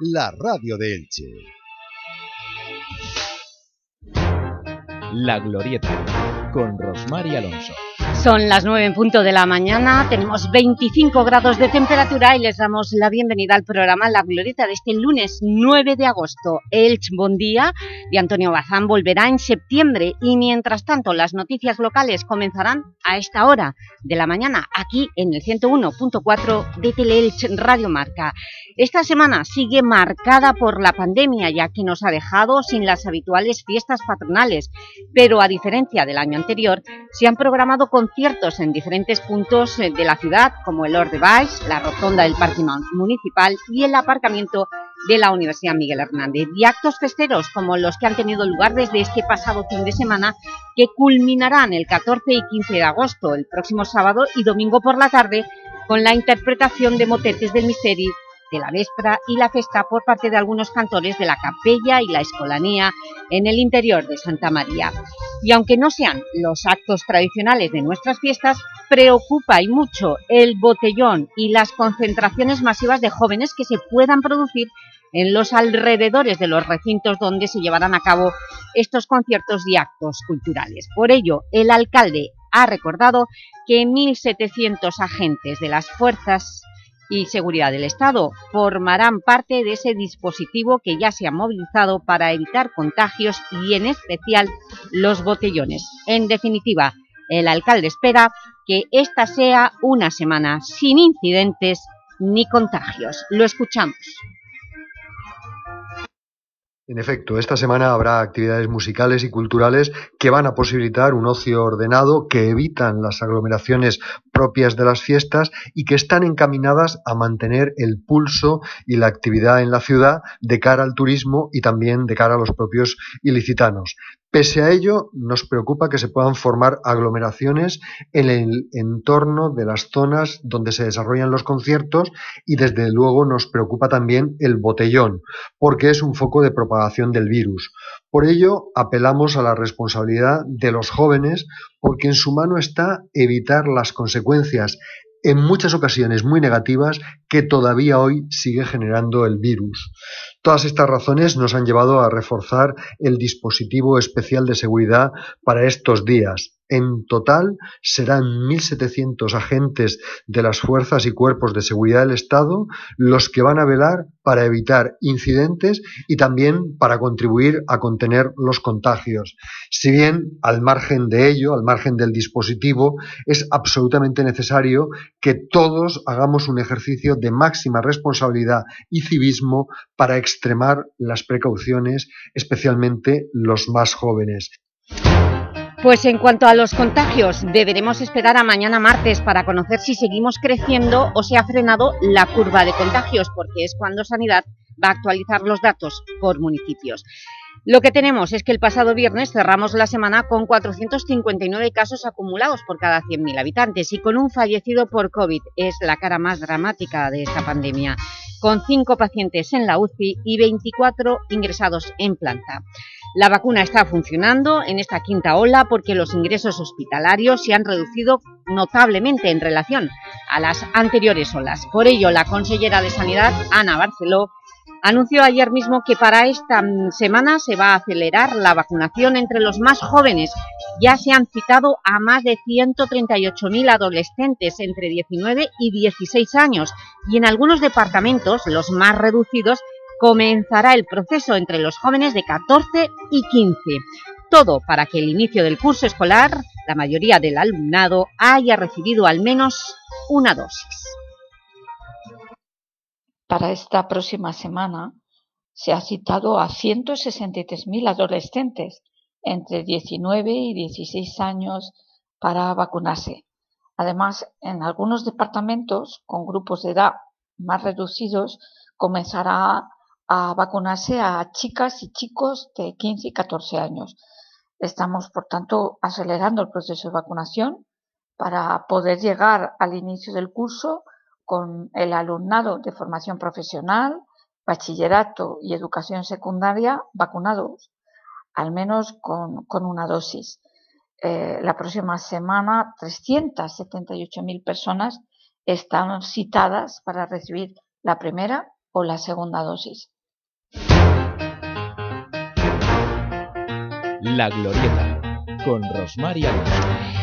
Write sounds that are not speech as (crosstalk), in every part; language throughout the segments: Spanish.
la radio de Elche. La Glorieta, con Rosmar y Alonso. Son las 9 en punto de la mañana, tenemos 25 grados de temperatura y les damos la bienvenida al programa La Glorieta de este lunes 9 de agosto. Elch Bon Día de Antonio Bazán volverá en septiembre y mientras tanto las noticias locales comenzarán a esta hora de la mañana aquí en el 101.4 de Teleelch Radio Marca. Esta semana sigue marcada por la pandemia ya que nos ha dejado sin las habituales fiestas patronales, pero a diferencia del año anterior se han programado con conciertos en diferentes puntos eh, de la ciudad, como el Lord de Baix, la rotonda del Parque Municipal y el aparcamiento de la Universidad Miguel Hernández. Y actos festeros como los que han tenido lugar desde este pasado fin de semana, que culminarán el 14 y 15 de agosto, el próximo sábado y domingo por la tarde, con la interpretación de motetes del Misteri de la Véspera y la Festa por parte de algunos cantores de la Capella y la Escolanía en el interior de Santa María. Y aunque no sean los actos tradicionales de nuestras fiestas, preocupa y mucho el botellón y las concentraciones masivas de jóvenes que se puedan producir en los alrededores de los recintos donde se llevarán a cabo estos conciertos y actos culturales. Por ello, el alcalde ha recordado que 1.700 agentes de las fuerzas y Seguridad del Estado formarán parte de ese dispositivo que ya se ha movilizado para evitar contagios y en especial los botellones. En definitiva, el alcalde espera que esta sea una semana sin incidentes ni contagios. Lo escuchamos. En efecto, esta semana habrá actividades musicales y culturales que van a posibilitar un ocio ordenado, que evitan las aglomeraciones propias de las fiestas y que están encaminadas a mantener el pulso y la actividad en la ciudad de cara al turismo y también de cara a los propios ilicitanos. Pese a ello, nos preocupa que se puedan formar aglomeraciones en el entorno de las zonas donde se desarrollan los conciertos y desde luego nos preocupa también el botellón, porque es un foco de propagación del virus. Por ello, apelamos a la responsabilidad de los jóvenes porque en su mano está evitar las consecuencias en muchas ocasiones muy negativas que todavía hoy sigue generando el virus. Todas estas razones nos han llevado a reforzar el dispositivo especial de seguridad para estos días. En total serán 1.700 agentes de las fuerzas y cuerpos de seguridad del Estado los que van a velar para evitar incidentes y también para contribuir a contener los contagios. Si bien, al margen de ello, al margen del dispositivo, es absolutamente necesario que todos hagamos un ejercicio de máxima responsabilidad y civismo para extremar las precauciones, especialmente los más jóvenes. Pues en cuanto a los contagios, deberemos esperar a mañana martes para conocer si seguimos creciendo o se ha frenado la curva de contagios, porque es cuando Sanidad va a actualizar los datos por municipios. Lo que tenemos es que el pasado viernes cerramos la semana con 459 casos acumulados por cada 100.000 habitantes y con un fallecido por COVID. Es la cara más dramática de esta pandemia, con 5 pacientes en la UCI y 24 ingresados en planta. La vacuna está funcionando en esta quinta ola porque los ingresos hospitalarios se han reducido notablemente en relación a las anteriores olas. Por ello, la consellera de Sanidad, Ana Barceló, anunció ayer mismo que para esta semana se va a acelerar la vacunación entre los más jóvenes. Ya se han citado a más de 138.000 adolescentes entre 19 y 16 años y en algunos departamentos, los más reducidos, comenzará el proceso entre los jóvenes de 14 y 15. Todo para que el inicio del curso escolar, la mayoría del alumnado, haya recibido al menos una dosis. Para esta próxima semana se ha citado a 163.000 adolescentes entre 19 y 16 años para vacunarse. Además, en algunos departamentos con grupos de edad más reducidos comenzará a vacunarse a chicas y chicos de 15 y 14 años. Estamos, por tanto, acelerando el proceso de vacunación para poder llegar al inicio del curso con el alumnado de formación profesional, bachillerato y educación secundaria vacunados, al menos con, una dosis. Eh, la próxima semana, 378.000 personas están citadas para recibir la primera o la segunda dosis. La Glorieta, con Rosmar Alonso.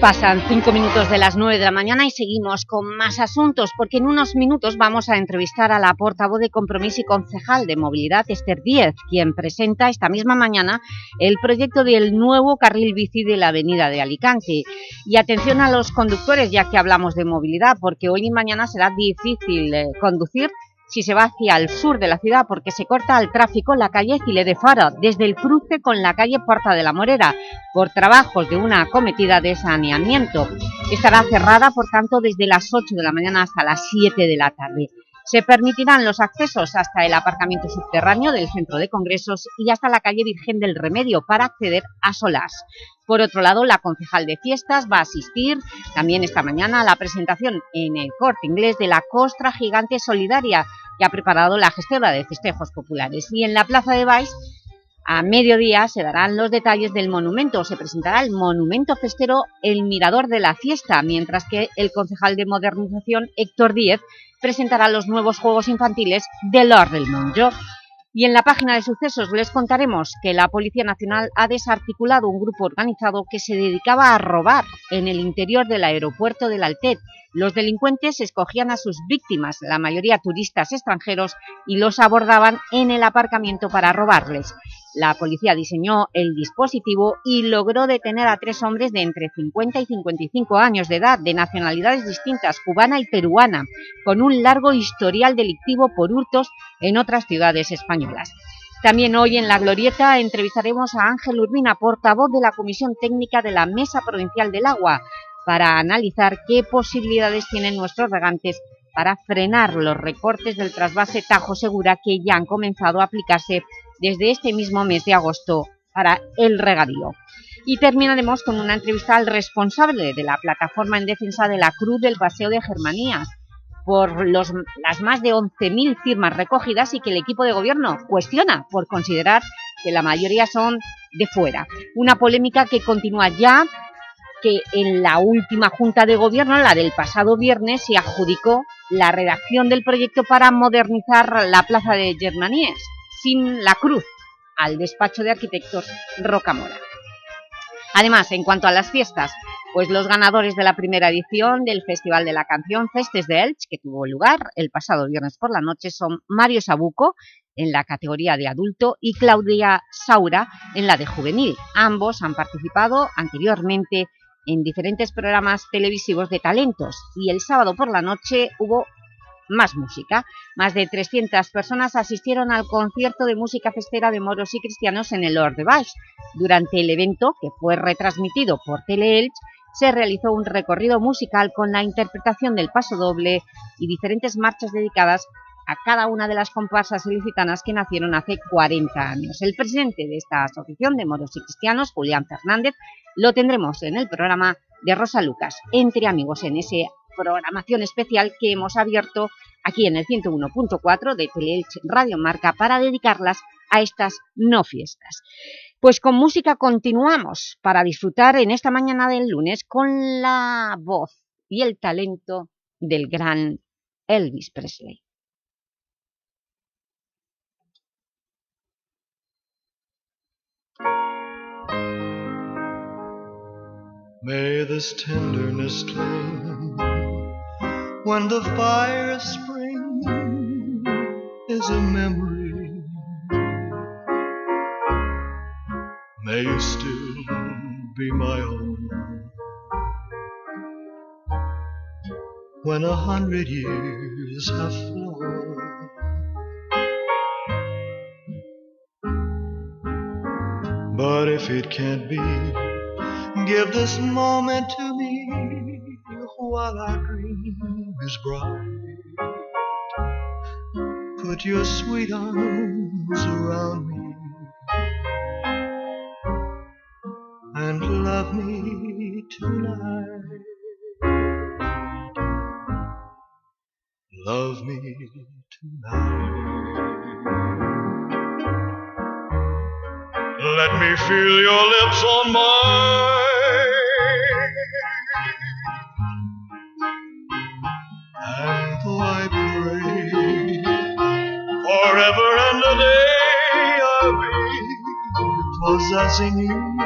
Pasan cinco minutos de las nueve de la mañana y seguimos con más asuntos porque en unos minutos vamos a entrevistar a la portavoz de Compromiso y concejal de Movilidad, Esther Díez, quien presenta esta misma mañana el proyecto del nuevo carril bici de la avenida de Alicante. Y atención a los conductores, ya que hablamos de movilidad, porque hoy y mañana será difícil eh, conducir si se va hacia el sur de la ciudad porque se corta al tráfico la calle Cile de Faro desde el cruce con la calle Puerta de la Morera por trabajos de una acometida de saneamiento. Estará cerrada, por tanto, desde las 8 de la mañana hasta las 7 de la tarde. Se permitirán los accesos hasta el aparcamiento subterráneo del Centro de Congresos y hasta la calle Virgen del Remedio para acceder a Solás. Por otro lado, la concejal de fiestas va a asistir también esta mañana a la presentación en el Corte Inglés de la Costra Gigante Solidaria que ha preparado la gestora de festejos populares. Y en la Plaza de Baix a mediodía se darán los detalles del monumento, se presentará el monumento festero El Mirador de la Fiesta, mientras que el concejal de modernización Héctor Díez presentará los nuevos juegos infantiles de Lord del Monjo. Y en la página de sucesos les contaremos que la Policía Nacional ha desarticulado un grupo organizado que se dedicaba a robar en el interior del aeropuerto del Altet. Los delincuentes escogían a sus víctimas, la mayoría turistas extranjeros, y los abordaban en el aparcamiento para robarles. La policía diseñó el dispositivo y logró detener a tres hombres de entre 50 y 55 años de edad, de nacionalidades distintas, cubana y peruana, con un largo historial delictivo por hurtos en otras ciudades españolas. También hoy en La Glorieta entrevistaremos a Ángel Urbina, portavoz de la Comisión Técnica de la Mesa Provincial del Agua, para analizar qué posibilidades tienen nuestros regantes para frenar los recortes del trasvase Tajo Segura que ya han comenzado a aplicarse desde este mismo mes de agosto para el regadío. Y terminaremos con una entrevista al responsable de la plataforma en defensa de la Cruz del Paseo de Germanías, por las más de 11.000 firmas recogidas y que el equipo de gobierno cuestiona por considerar que la mayoría son de fuera. Una polémica que continúa ya que en la última Junta de Gobierno, la del pasado viernes, se adjudicó la redacción del proyecto para modernizar la plaza de Germaníes, sin la cruz, al despacho de arquitectos Rocamora. Además, en cuanto a las fiestas, pues los ganadores de la primera edición del Festival de la Canción Festes de Elche, que tuvo lugar el pasado viernes por la noche, son Mario Sabuco, en la categoría de adulto, y Claudia Saura, en la de juvenil. Ambos han participado anteriormente en diferentes programas televisivos de talentos y el sábado por la noche hubo más música. Más de 300 personas asistieron al concierto de música festera de moros y cristianos en el Lord de. Durante el evento, que fue retransmitido por Teleelch, se realizó un recorrido musical con la interpretación del paso doble y diferentes marchas dedicadas a cada una de las comparsas ilicitanas que nacieron hace 40 años. El presidente de esta asociación de moros y cristianos, Julián Fernández, lo tendremos en el programa de Rosa Lucas, Entre Amigos, en esa programación especial que hemos abierto aquí en el 101.4 de Teleelch Radio Marca para dedicarlas a estas no fiestas. Pues con música continuamos para disfrutar en esta mañana del lunes con la voz y el talento del gran Elvis Presley. May this tenderness cling when the fire of spring is a memory. May you still be my own when a hundred years have flown. But if it can't be, Give this moment to me while our dream is bright. Put your sweet arms around me and love me tonight. Love me tonight. Let me feel your lips on mine. Possessing you.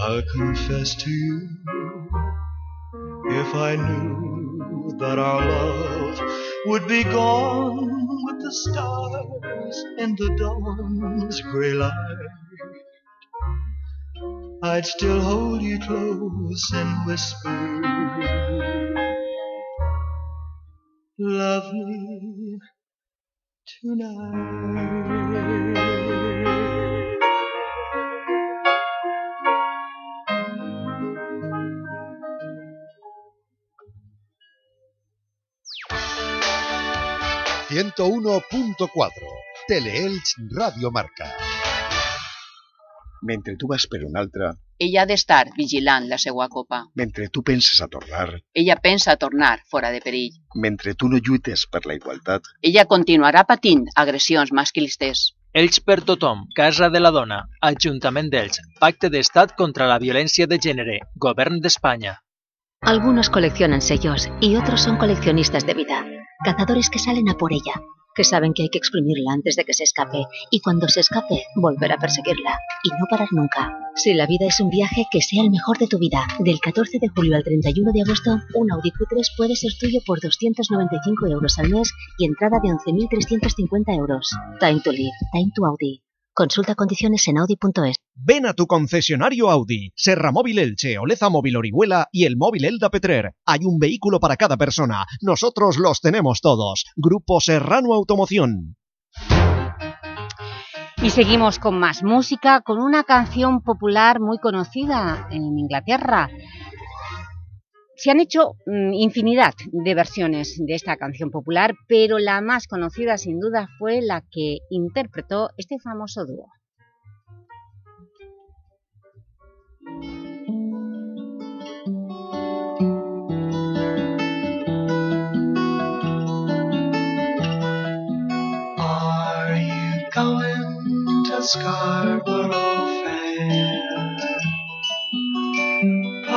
I'll confess to you if I knew that our love would be gone with the stars and the dawn's gray light. I'd still hold you close and whisper, 101.4 Teleelch Radio Marca. Mentre tu vas per un altre... Ella ha d'estar vigilant la seua copa. Mentre tu penses a tornar... Ella pensa a tornar fora de perill. Mentre tu no lluites per la igualtat... Ella continuarà patint agressions masclistes. Ells per tothom, Casa de la Dona, Ajuntament d'Elx, Pacte d'Estat contra la Violència de Gènere, Govern d'Espanya. Algunos coleccionan sellos y otros son coleccionistas de vida. Cazadores que salen a por ella, que saben que hay que exprimirla antes de que se escape y cuando se escape volver a perseguirla y no parar nunca. Si la vida es un viaje, que sea el mejor de tu vida. Del 14 de julio al 31 de agosto, un Audi Q3 puede ser tuyo por 295 euros al mes y entrada de 11.350 euros. Time to live, time to Audi. Consulta condiciones en Audi.es. Ven a tu concesionario Audi, Serra Móvil Elche, Oleza Móvil Orihuela y el móvil Elda Petrer. Hay un vehículo para cada persona. Nosotros los tenemos todos. Grupo Serrano Automoción. Y seguimos con más música, con una canción popular muy conocida en Inglaterra. Se han hecho mm, infinidad de versiones de esta canción popular, pero la más conocida sin duda fue la que interpretó este famoso dúo. Scarborough Fair?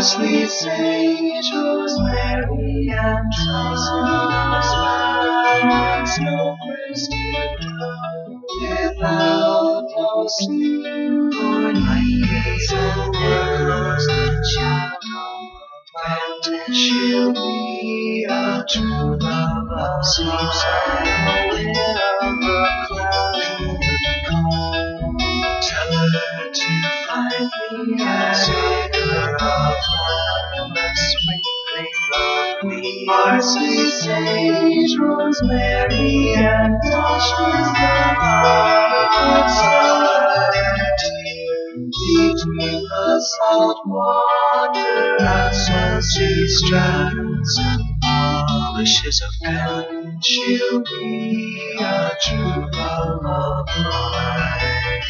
our sweet Sage's Mary and Joseph, once no first without no sin. Strands and polishes of pen, she'll be a true love of mine.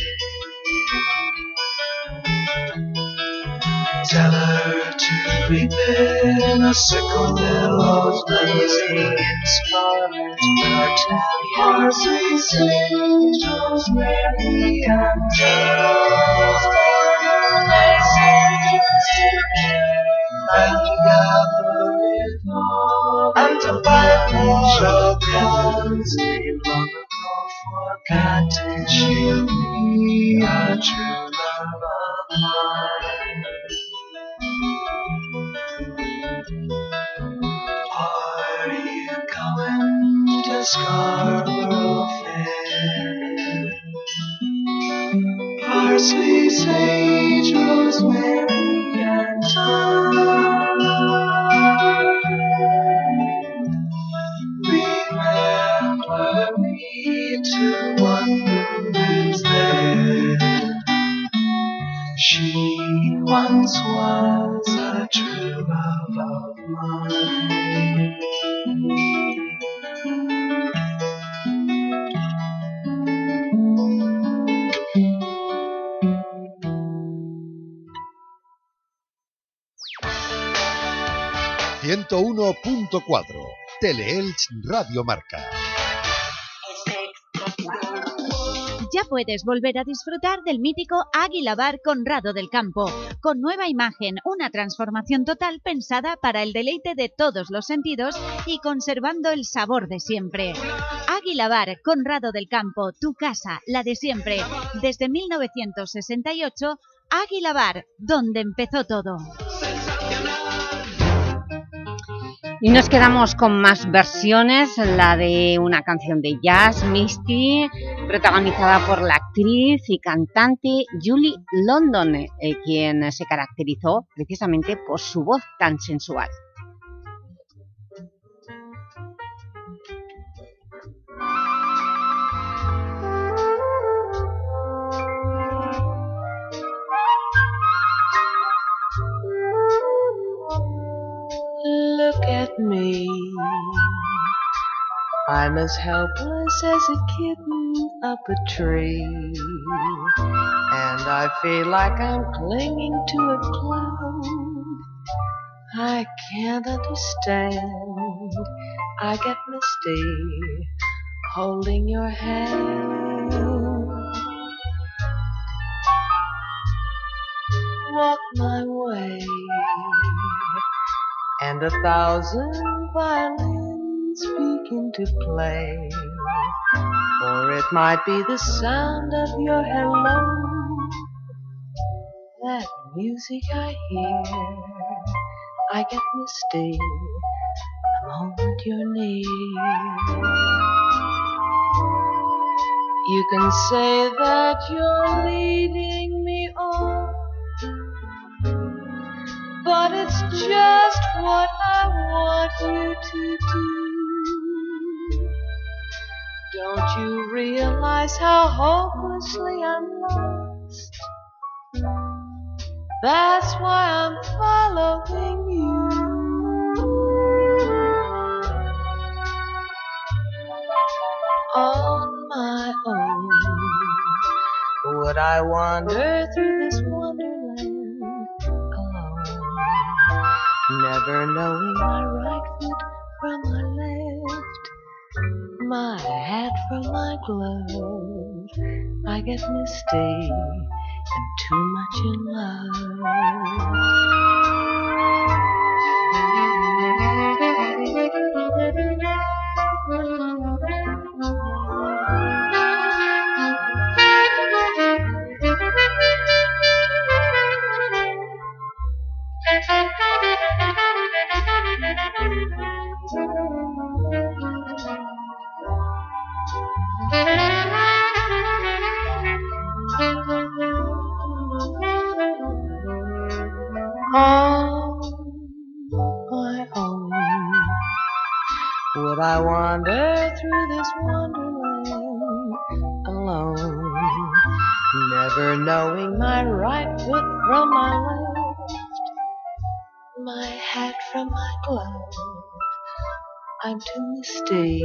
Tell her to prepare a sickle billows blazing in scarlet vermilion. Parsley, sage, rosemary, and and gather it all, and to find shall cleanse me long ago forgotten. She'll be a true love of mine. Are you going to Scarborough Fair? Parsley, sage, rosemary, and thyme. She once was ...Teleelch Radio Marca... Ya puedes volver a disfrutar del mítico Águila Bar Conrado del Campo, con nueva imagen, una transformación total pensada para el deleite de todos los sentidos y conservando el sabor de siempre. Águila Bar Conrado del Campo, tu casa, la de siempre, desde 1968, Águila Bar, donde empezó todo. Y nos quedamos con más versiones, la de una canción de jazz, Misty, protagonizada por la actriz y cantante Julie London, eh, quien se caracterizó precisamente por su voz tan sensual. Look at me. I'm as helpless as a up a tree. And I feel like I'm clinging to a cloud. I can't understand. I get misty holding your hand. Walk my way and a thousand violins begin to play. Or it might be the sound of your hello, that music I hear. I get misty the moment you're near. You can say that you're leading me on but it's just what I want you to do. Don't you realize how hopelessly I'm lost? That's why I'm following you. On my own, would I wander through this wonderland alone? never knowing my right foot from my my hat from my glove. I get misty and too much in (laughs) On my own, would I wander through this wonderland alone, never knowing my right foot from my left, my hat from my glove? I'm too misty,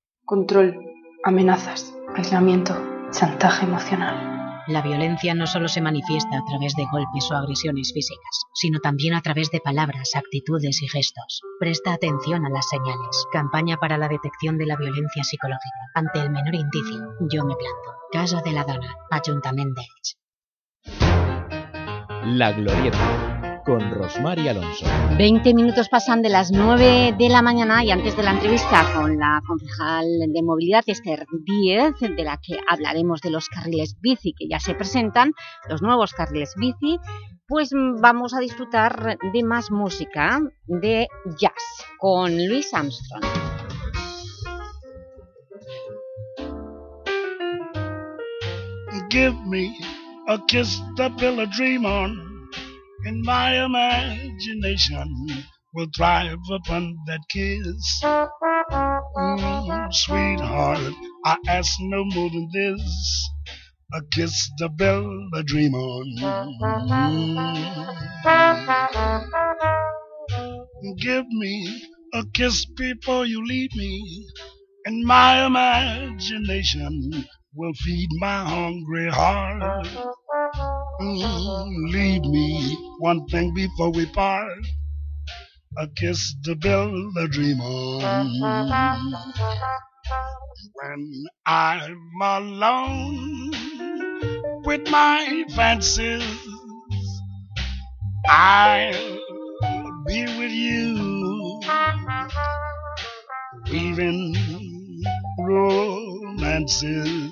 Control, amenazas, aislamiento, chantaje emocional. La violencia no solo se manifiesta a través de golpes o agresiones físicas, sino también a través de palabras, actitudes y gestos. Presta atención a las señales. Campaña para la detección de la violencia psicológica. Ante el menor indicio, yo me planto. Casa de la Dona, Ayuntamiento. La Glorieta, con Rosmar y Alonso. 20 minutos pasan de las 9 de la mañana y antes de la entrevista con la concejal de movilidad Esther Díez, de la que hablaremos de los carriles bici que ya se presentan, los nuevos carriles bici, pues vamos a disfrutar de más música de jazz con Louis Armstrong. Give me a kiss to build a dream on, and my imagination will thrive upon that kiss. Mm, sweetheart, I ask no more than this. A kiss to build a dream on. Mm. Give me a kiss before you leave me, and my imagination will feed my hungry heart. Leave me one thing before we part. A kiss to build a dream on. When I'm alone with my fancies, I'll be with you, weaving romances,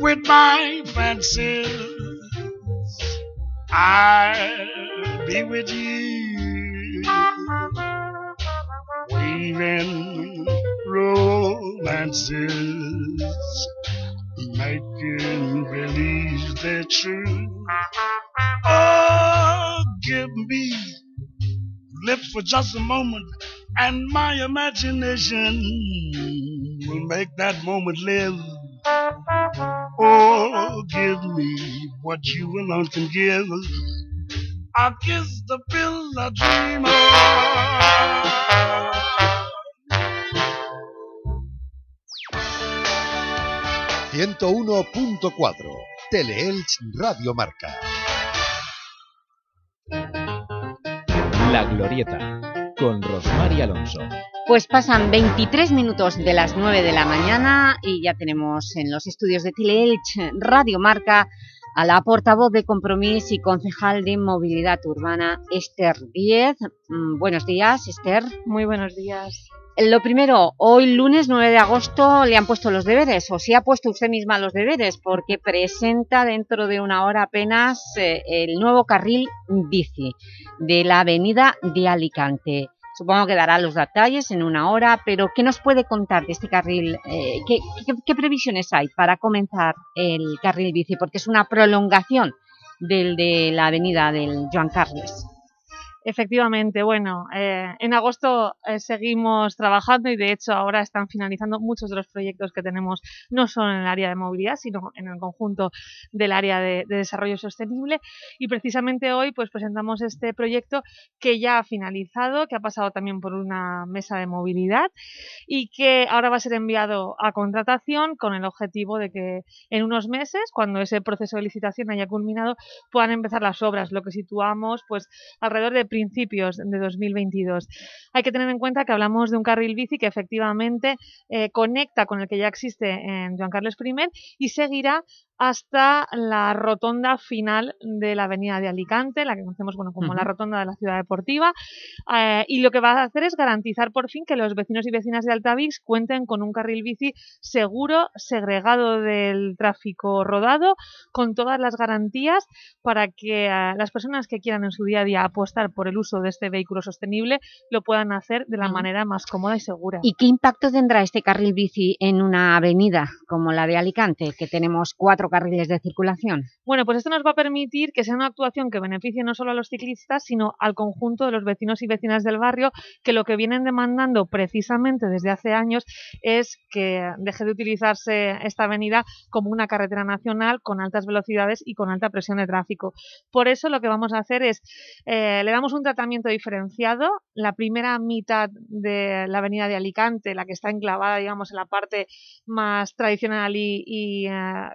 With my fancies, I'll be with you, weaving romances, making believe they're true. Oh, give me lips for just a moment, and my imagination will make that moment live. Oh, give me what you alone can give. I'll kiss the pill a dreamer. 101.4 Teleelch Radio Marca. La Glorieta, con Rosmar y Alonso. Pues pasan 23 minutos de las 9 de la mañana y ya tenemos en los estudios de Teleelch Radio Marca a la portavoz de Compromís y concejal de Movilidad Urbana, Esther Díez. Mm, Buenos días, Esther. Muy buenos días. Lo primero, hoy lunes 9 de agosto le han puesto los deberes, o si ha puesto usted misma los deberes, porque presenta dentro de una hora apenas eh, el nuevo carril bici de la avenida de Alicante. Supongo que dará los detalles en una hora, pero ¿qué nos puede contar de este carril? Eh, ¿qué, qué, qué previsiones hay para comenzar el carril bici? Porque es una prolongación del de la avenida del Joan Carles. Efectivamente, bueno, eh, en agosto eh, seguimos trabajando y de hecho ahora están finalizando muchos de los proyectos que tenemos, no solo en el área de movilidad, sino en el conjunto del área de, de desarrollo sostenible. Y precisamente hoy pues presentamos este proyecto que ya ha finalizado, que ha pasado también por una mesa de movilidad y que ahora va a ser enviado a contratación con el objetivo de que en unos meses, cuando ese proceso de licitación haya culminado, puedan empezar las obras, lo que situamos pues alrededor de principios de 2022. Hay que tener en cuenta que hablamos de un carril bici que efectivamente eh, conecta con el que ya existe en Joan Carlos I y seguirá hasta la rotonda final de la avenida de Alicante, la que conocemos bueno, como uh -huh. la rotonda de la ciudad deportiva, eh, y lo que va a hacer es garantizar por fin que los vecinos y vecinas de Altavix cuenten con un carril bici seguro, segregado del tráfico rodado, con todas las garantías para que eh, las personas que quieran en su día a día apostar por el uso de este vehículo sostenible lo puedan hacer de la uh -huh. manera más cómoda y segura. ¿Y qué impacto tendrá este carril bici en una avenida como la de Alicante, que tenemos cuatro cuatro carriles de circulación? Bueno, pues esto nos va a permitir que sea una actuación que beneficie no solo a los ciclistas, sino al conjunto de los vecinos y vecinas del barrio, que lo que vienen demandando precisamente desde hace años es que deje de utilizarse esta avenida como una carretera nacional con altas velocidades y con alta presión de tráfico. Por eso lo que vamos a hacer es, eh, le damos un tratamiento diferenciado, la primera mitad de la avenida de Alicante, la que está enclavada, digamos, en la parte más tradicional y, eh,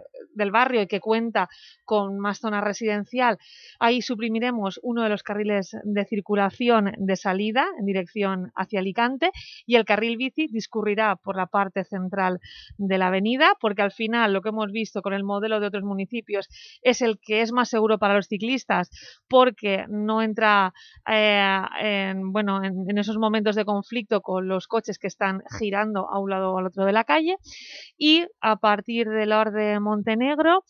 del barrio y que cuenta con más zona residencial, ahí suprimiremos uno de los carriles de circulación de salida en dirección hacia Alicante y el carril bici discurrirá por la parte central de la avenida, porque al final lo que hemos visto con el modelo de otros municipios es el que es más seguro para los ciclistas, porque no entra eh, en, bueno, en, esos momentos de conflicto con los coches que están girando a un lado o al otro de la calle. Y a partir del orden Montenegro negro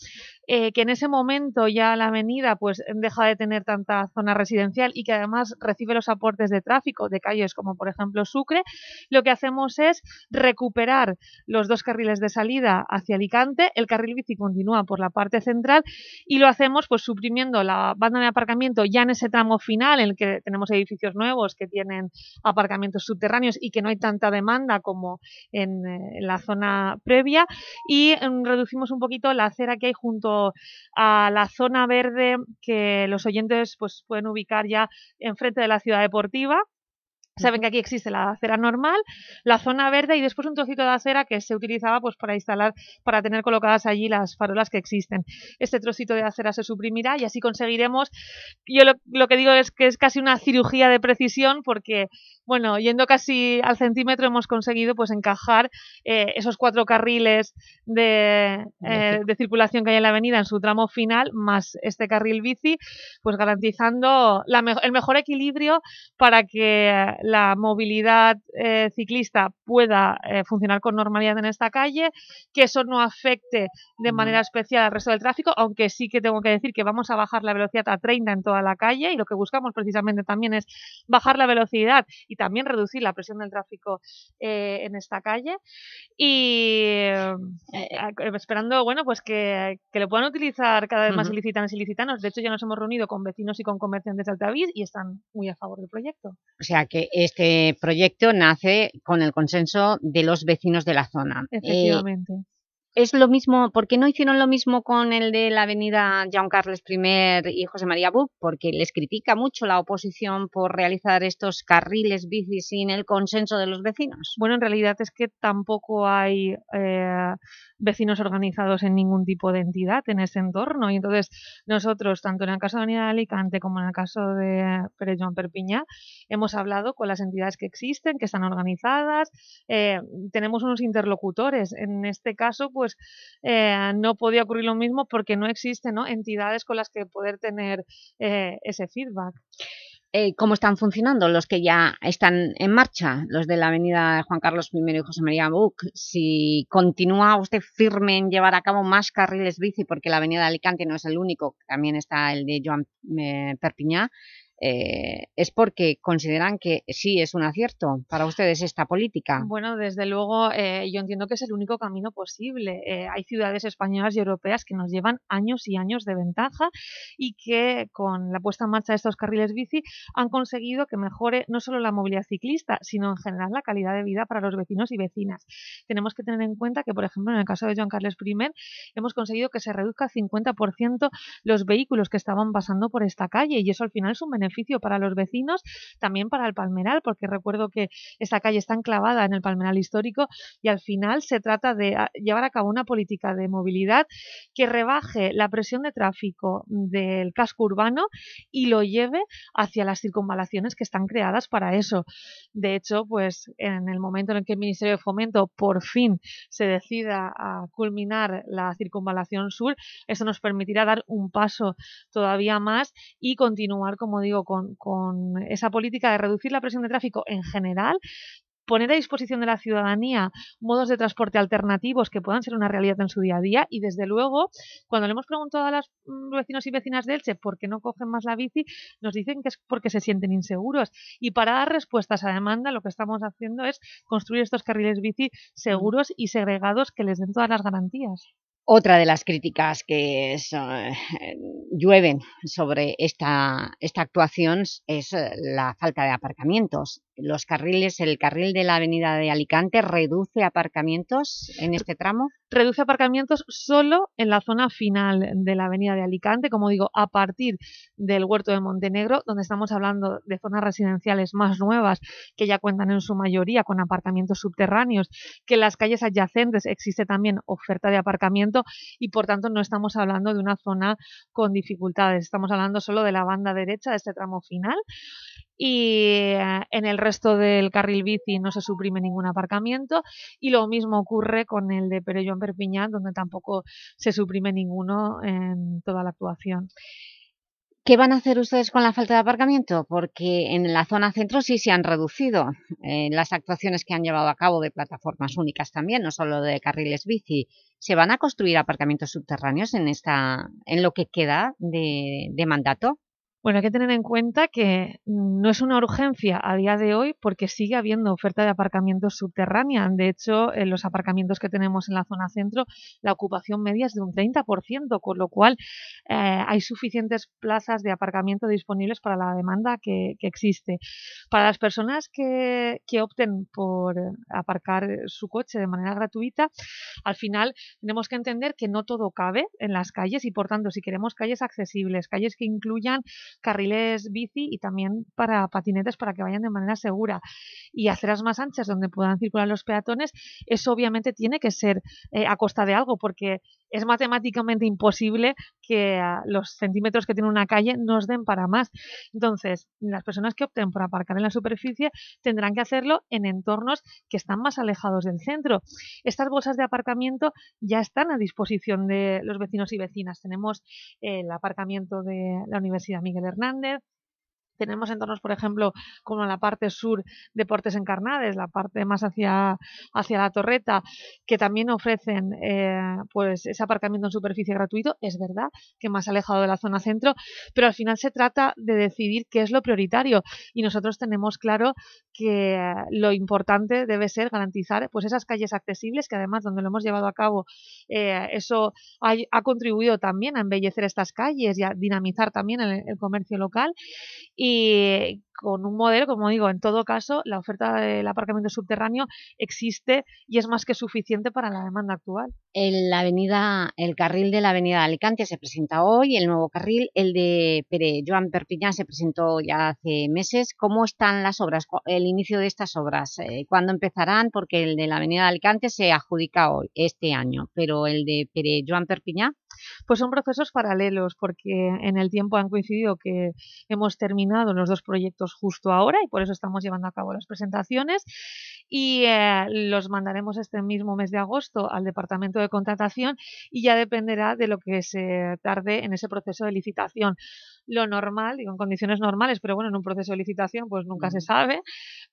eh, que en ese momento ya la avenida pues deja de tener tanta zona residencial y que además recibe los aportes de tráfico de calles como por ejemplo Sucre, lo que hacemos es recuperar los dos carriles de salida hacia Alicante, el carril bici continúa por la parte central y lo hacemos pues suprimiendo la banda de aparcamiento ya en ese tramo final en el que tenemos edificios nuevos que tienen aparcamientos subterráneos y que no hay tanta demanda como en, eh, la zona previa y mm, reducimos un poquito la acera que hay junto a la zona verde que los oyentes pues, pueden ubicar ya enfrente de la ciudad deportiva Saben que aquí existe la acera normal, la zona verde y después un trocito de acera que se utilizaba pues, para instalar, para tener colocadas allí las farolas que existen. Este trocito de acera se suprimirá y así conseguiremos, yo lo, lo que digo es que es casi una cirugía de precisión porque bueno, yendo casi al centímetro hemos conseguido pues encajar eh, esos cuatro carriles de, eh, de, circulación que hay en la avenida en su tramo final, más este carril bici, pues garantizando la el mejor equilibrio para que la movilidad eh, ciclista pueda funcionar con normalidad en esta calle, que eso no afecte de manera especial al resto del tráfico, aunque sí que tengo que decir que vamos a bajar la velocidad a 30 en toda la calle y lo que buscamos precisamente también es bajar la velocidad y también reducir la presión del tráfico eh, en esta calle y eh, eh, esperando bueno pues que, que, lo puedan utilizar cada vez más ilicitanos y ilicitanos. De hecho ya nos hemos reunido con vecinos y con comerciantes de Altavís y están muy a favor del proyecto. O sea que este proyecto nace con el consenso de los vecinos de la zona. Efectivamente es lo mismo, ¿por qué no hicieron lo mismo con el de la avenida Joan Carles I y José María Buc? Porque les critica mucho la oposición por realizar estos carriles bici sin el consenso de los vecinos. Bueno, en realidad es que tampoco hay eh, vecinos organizados en ningún tipo de entidad en ese entorno y entonces nosotros, tanto en el caso de Avenida de Alicante como en el caso de Pérez Joan Perpiñá, hemos hablado con las entidades que existen, que están organizadas, eh, tenemos unos interlocutores, en este caso pues pues eh, no podía ocurrir lo mismo porque no existen entidades con las que poder tener eh, ese feedback. Eh, ¿Cómo están funcionando los que ya están en marcha, los de la avenida Juan Carlos I y José María Buc? Si continúa usted firme en llevar a cabo más carriles bici, porque la avenida de Alicante no es el único, también está el de Joan Perpiñá, eh, es porque consideran que sí es un acierto para ustedes esta política. Bueno, desde luego eh, yo entiendo que es el único camino posible. Eh, hay ciudades españolas y europeas que nos llevan años y años de ventaja y que con la puesta en marcha de estos carriles bici han conseguido que mejore no solo la movilidad ciclista, sino en general la calidad de vida para los vecinos y vecinas. Tenemos que tener en cuenta que, por ejemplo, en el caso de Joan Carles I, hemos conseguido que se reduzca 50% los vehículos que estaban pasando por esta calle y eso al final es un beneficio para los vecinos, también para el Palmeral, porque recuerdo que esta calle está enclavada en el Palmeral histórico y al final se trata de ah, llevar a cabo una política de movilidad que rebaje la presión de tráfico del casco urbano y lo lleve hacia las circunvalaciones que están creadas para eso. De hecho, pues en el momento en el que el Ministerio de Fomento por fin se decida a culminar la circunvalación sur, eso nos permitirá dar un paso todavía más y continuar, como digo, con, esa política de reducir la presión de tráfico en general, poner a disposición de la ciudadanía modos de transporte alternativos que puedan ser una realidad en su día a día y desde luego cuando le hemos preguntado a los mm, vecinos y vecinas de Elche por qué no cogen más la bici nos dicen que es porque se sienten inseguros y para dar respuestas a demanda lo que estamos haciendo es construir estos carriles bici seguros y segregados que les den todas las garantías. Otra de las críticas que eh, llueven sobre esta, esta actuación es eh, la falta de aparcamientos. Los carriles, el carril de la avenida de Alicante reduce aparcamientos en este tramo. Reduce aparcamientos solo en la zona final de la avenida de Alicante, como digo, a partir del Huerto de Montenegro, donde estamos hablando de zonas residenciales más nuevas que ya cuentan en su mayoría con aparcamientos subterráneos, que en las calles adyacentes existe también oferta de aparcamiento y por tanto no estamos hablando de una zona con dificultades, estamos hablando solo de la banda derecha de este tramo final y eh, en el resto del carril bici no se suprime ningún aparcamiento y lo mismo ocurre con el de Perelló en Perpiñán donde tampoco se suprime ninguno en toda la actuación. ¿Qué van a hacer ustedes con la falta de aparcamiento? Porque en la zona centro sí se han reducido eh, las actuaciones que han llevado a cabo de plataformas únicas también, no solo de carriles bici. ¿Se van a construir aparcamientos subterráneos en, esta, en lo que queda de mandato? Bueno, hay que tener en cuenta que no es una urgencia a día de hoy porque sigue habiendo oferta de aparcamientos subterránea. De hecho, en los aparcamientos que tenemos en la zona centro, la ocupación media es de un 30%, con lo cual eh, hay suficientes plazas de aparcamiento disponibles para la demanda que, que existe. Para las personas que, que, opten por aparcar su coche de manera gratuita, al final tenemos que entender que no todo cabe en las calles y, por tanto, si queremos calles accesibles, calles que incluyan carriles bici y también para patinetes para que vayan de manera segura y aceras más anchas donde puedan circular los peatones, eso obviamente tiene que ser eh, a costa de algo porque es matemáticamente imposible que uh, los centímetros que tiene una calle nos den para más. Entonces, las personas que opten por aparcar en la superficie tendrán que hacerlo en entornos que están más alejados del centro. Estas bolsas de aparcamiento ya están a disposición de los vecinos y vecinas. Tenemos el aparcamiento de la Universidad Miguel Hernández, tenemos entornos, por ejemplo, como la parte sur de Portes Encarnades, la parte más hacia, hacia la Torreta, que también ofrecen eh, pues ese aparcamiento en superficie gratuito. Es verdad que más alejado de la zona centro, pero al final se trata de decidir qué es lo prioritario y nosotros tenemos claro que lo importante debe ser garantizar pues esas calles accesibles, que además donde lo hemos llevado a cabo, eh, eso ha, contribuido también a embellecer estas calles y a dinamizar también el, comercio local y con un modelo, como digo, en todo caso, la oferta del aparcamiento subterráneo existe y es más que suficiente para la demanda actual. El, la avenida, el carril de la avenida de Alicante se presenta hoy, el nuevo carril, el de Pere Joan Perpiñán se presentó ya hace meses. ¿Cómo están las obras, el inicio de estas obras? Eh, ¿Cuándo empezarán? Porque el de la avenida de Alicante se adjudica hoy, este año, pero el de Pere Joan Perpiñán pues son procesos paralelos porque en el tiempo han coincidido que hemos terminado los dos proyectos justo ahora y por eso estamos llevando a cabo las presentaciones y eh, los mandaremos este mismo mes de agosto al Departamento de Contratación y ya dependerá de lo que se tarde en ese proceso de licitación. Lo normal, digo en condiciones normales, pero bueno, en un proceso de licitación pues nunca se sabe,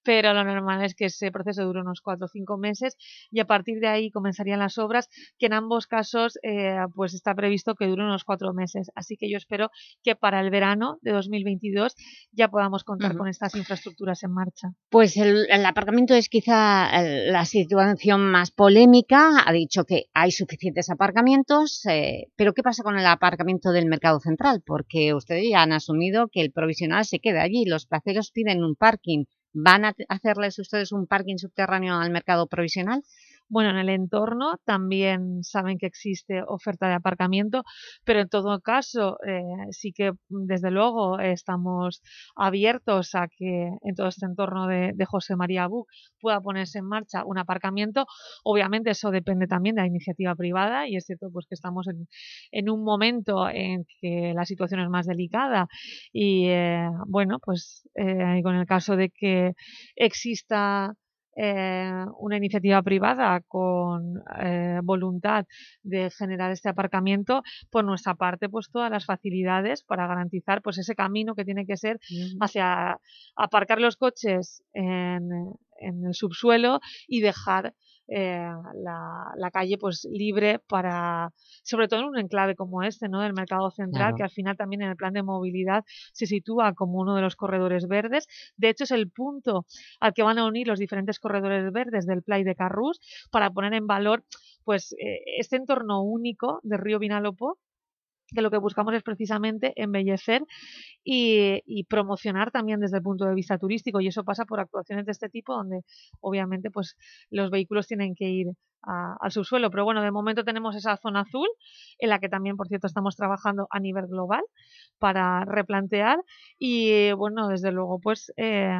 pero lo normal es que ese proceso dure unos cuatro o cinco meses y a partir de ahí comenzarían las obras que en ambos casos eh, pues está previsto que duren unos cuatro meses. Así que yo espero que para el verano de 2022 ya podamos contar uh -huh. con estas infraestructuras en marcha. Pues el, el aparcamiento es quizá la situación más polémica. Ha dicho que hay suficientes aparcamientos, eh, pero ¿qué pasa con el aparcamiento del mercado central? Porque ustedes han asumido que el provisional se queda allí. Los placeros piden un parking. ¿Van a hacerles ustedes un parking subterráneo al mercado provisional? Bueno, en el entorno también saben que existe oferta de aparcamiento, pero en todo caso eh, sí que desde luego estamos abiertos a que en todo este entorno de, de José María Buc pueda ponerse en marcha un aparcamiento. Obviamente eso depende también de la iniciativa privada y es cierto pues que estamos en, en un momento en que la situación es más delicada y eh, bueno, pues eh, con el caso de que exista eh, una iniciativa privada con eh, voluntad de generar este aparcamiento, por nuestra parte, pues todas las facilidades para garantizar pues ese camino que tiene que ser hacia aparcar los coches en, en el subsuelo y dejar eh, la, la, calle pues libre para, sobre todo en un enclave como este, ¿no? del mercado central, claro. que al final también en el plan de movilidad se sitúa como uno de los corredores verdes. De hecho, es el punto al que van a unir los diferentes corredores verdes del Play de Carrús para poner en valor pues eh, este entorno único de Río Vinalopó que lo que buscamos es precisamente embellecer y, promocionar también desde el punto de vista turístico. Y eso pasa por actuaciones de este tipo donde obviamente pues los vehículos tienen que ir a, al subsuelo, pero bueno, de momento tenemos esa zona azul en la que también, por cierto, estamos trabajando a nivel global para replantear. Y bueno, desde luego pues eh,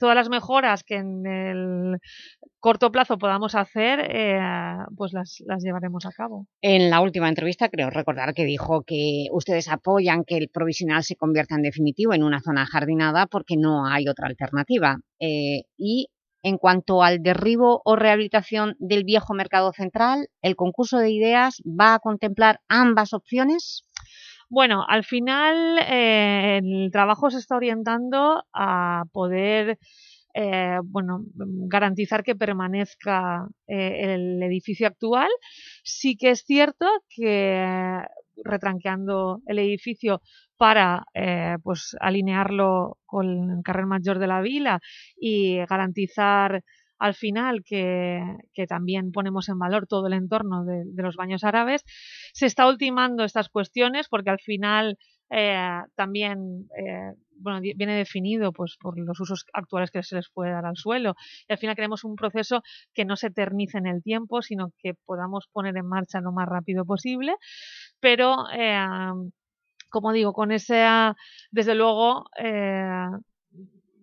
todas las mejoras que en el corto plazo podamos hacer, eh, pues las, las, llevaremos a cabo. En la última entrevista creo recordar que dijo que ustedes apoyan que el provisional se convierta en definitivo en una zona jardinada porque no hay otra alternativa. Eh, y en cuanto al derribo o rehabilitación del viejo mercado central, ¿el concurso de ideas va a contemplar ambas opciones? Bueno, al final eh, el trabajo se está orientando a poder eh, bueno, garantizar que permanezca eh, el edificio actual. Sí que es cierto que retranqueando el edificio para pues alinearlo con el carrer mayor de la vila y garantizar al final que, también ponemos en valor todo el entorno de, los baños árabes. Se está ultimando estas cuestiones porque al final eh, también eh, bueno, viene definido pues, por los usos actuales que se les puede dar al suelo. Y al final queremos un proceso que no se eternice en el tiempo, sino que podamos poner en marcha lo más rápido posible. Pero, eh, como digo, con ese, desde luego,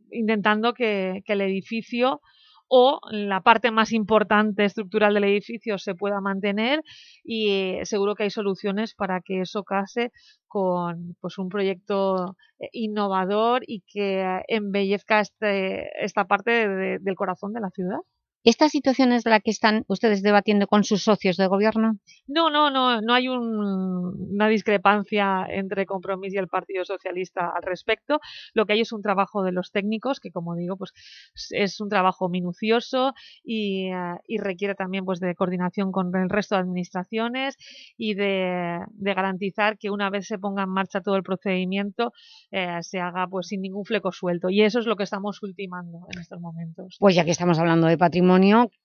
intentando que el edificio o la parte más importante estructural del edificio se pueda mantener y seguro que hay soluciones para que eso case con pues, un proyecto innovador y que embellezca este, esta parte de, del corazón de la ciudad. ¿Esta situación es de la que están ustedes debatiendo con sus socios de gobierno? No, no, no, no hay un, una discrepancia entre Compromís y el Partido Socialista al respecto. Lo que hay es un trabajo de los técnicos que, como digo, pues es un trabajo minucioso y, uh, y requiere también pues de coordinación con el resto de administraciones y de, de, garantizar que una vez se ponga en marcha todo el procedimiento eh, se haga pues sin ningún fleco suelto. Y eso es lo que estamos ultimando en estos momentos. Pues ya que estamos hablando de patrimonio,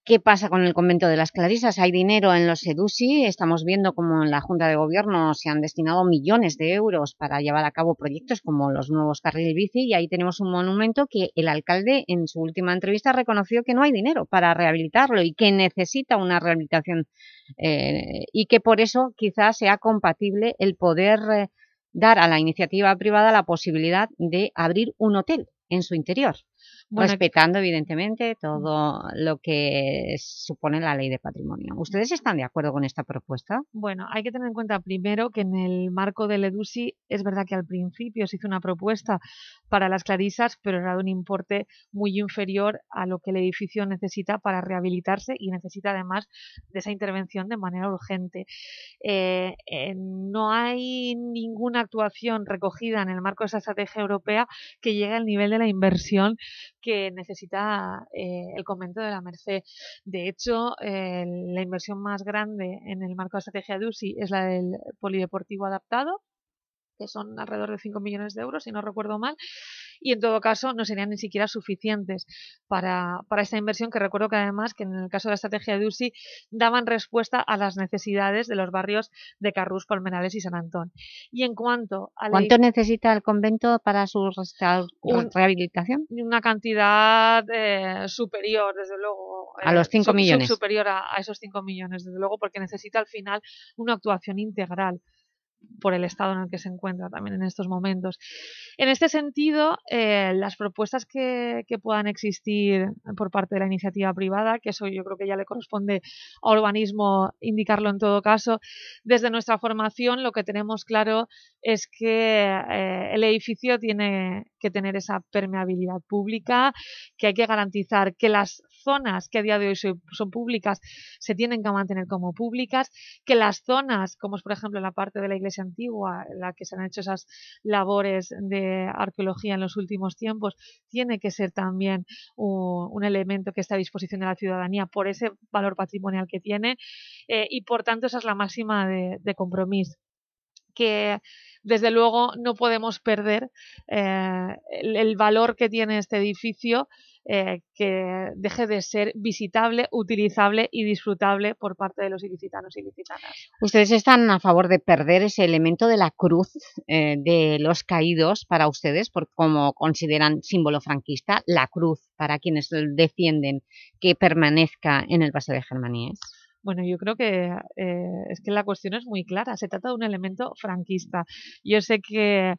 ¿Qué pasa con el convento de las Clarisas? ¿Hay dinero en los EDUSI? Estamos viendo como en la Junta de Gobierno se han destinado millones de euros para llevar a cabo proyectos como los nuevos carriles bici y ahí tenemos un monumento que el alcalde en su última entrevista reconoció que no hay dinero para rehabilitarlo y que necesita una rehabilitación eh, y que por eso quizás sea compatible el poder eh, dar a la iniciativa privada la posibilidad de abrir un hotel en su interior bueno, respetando evidentemente todo lo que supone la ley de patrimonio. ¿Ustedes están de acuerdo con esta propuesta? Bueno, hay que tener en cuenta primero que en el marco del EDUSI es verdad que al principio se hizo una propuesta para las clarisas, pero era de un importe muy inferior a lo que el edificio necesita para rehabilitarse y necesita además de esa intervención de manera urgente. Eh, eh, no hay ninguna actuación recogida en el marco de esa estrategia europea que llegue al nivel de la inversión que necesita eh, el convento de la Merced. De hecho, la inversión más grande en el marco de la estrategia de UCI es la del polideportivo adaptado, que son alrededor de 5 millones de euros, si no recuerdo mal, y en todo caso no serían ni siquiera suficientes para, para esta inversión, que recuerdo que además que en el caso de la estrategia de UCI daban respuesta a las necesidades de los barrios de Carrús, Colmenales y San Antón. Y en cuanto a ¿Cuánto necesita el convento para su un, rehabilitación? Una cantidad eh, superior, desde luego. Eh, a los 5 millones. Superior a, a esos 5 millones, desde luego, porque necesita al final una actuación integral por el estado en el que se encuentra también en estos momentos. En este sentido, eh, las propuestas que, que, puedan existir por parte de la iniciativa privada, que eso yo creo que ya le corresponde a urbanismo indicarlo en todo caso, desde nuestra formación lo que tenemos claro es que eh, el edificio tiene que tener esa permeabilidad pública, que hay que garantizar que las zonas que a día de hoy son, públicas se tienen que mantener como públicas, que las zonas, como es por ejemplo la parte de la iglesia antigua, en la que se han hecho esas labores de arqueología en los últimos tiempos, tiene que ser también un, elemento que está a disposición de la ciudadanía por ese valor patrimonial que tiene eh, y por tanto esa es la máxima de compromiso que desde luego no podemos perder eh, el, valor que tiene este edificio eh, que deje de ser visitable, utilizable y disfrutable por parte de los ilicitanos y ilicitanas. ¿Ustedes están a favor de perder ese elemento de la cruz eh, de los caídos para ustedes, por como consideran símbolo franquista, la cruz para quienes defienden que permanezca en el Paseo de Germanías? Bueno, yo creo que eh, es que la cuestión es muy clara. Se trata de un elemento franquista. Yo sé que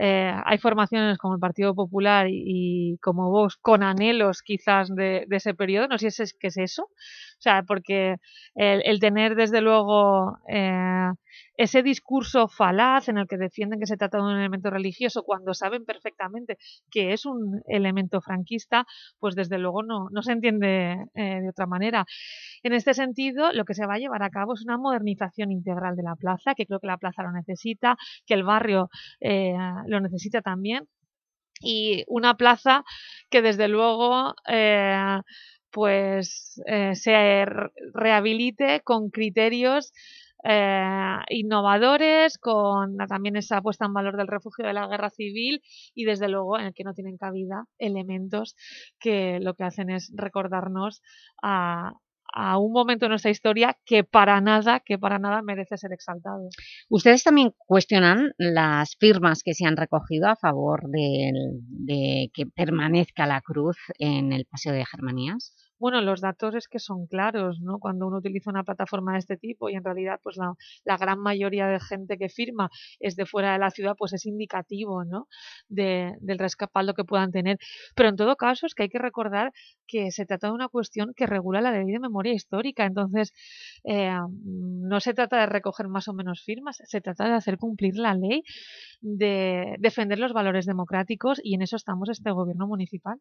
eh, hay formaciones como el Partido Popular y, y, como vos con anhelos quizás de, de, ese periodo. No sé si es que es eso. O sea, porque el, tener desde luego eh, ese discurso falaz en el que defienden que se trata de un elemento religioso cuando saben perfectamente que es un elemento franquista, pues desde luego no, no se entiende eh, de otra manera. En este sentido, lo que se va a llevar a cabo es una modernización integral de la plaza, que creo que la plaza lo necesita, que el barrio eh, lo necesita también, y una plaza que desde luego... Eh, pues eh, se rehabilite con criterios eh, innovadores, con también esa puesta en valor del refugio de la guerra civil y desde luego en el que no tienen cabida elementos que lo que hacen es recordarnos a, a un momento en nuestra historia que para nada, que para nada merece ser exaltado. ¿Ustedes también cuestionan las firmas que se han recogido a favor de, de que permanezca la cruz en el Paseo de Germanías? Bueno, los datos es que son claros, ¿no? Cuando uno utiliza una plataforma de este tipo y en realidad pues la, la gran mayoría de gente que firma es de fuera de la ciudad, pues es indicativo, ¿no? De, del respaldo que puedan tener. Pero en todo caso es que hay que recordar que se trata de una cuestión que regula la ley de memoria histórica. Entonces, eh, no se trata de recoger más o menos firmas, se trata de hacer cumplir la ley, de defender los valores democráticos y en eso estamos este gobierno municipal.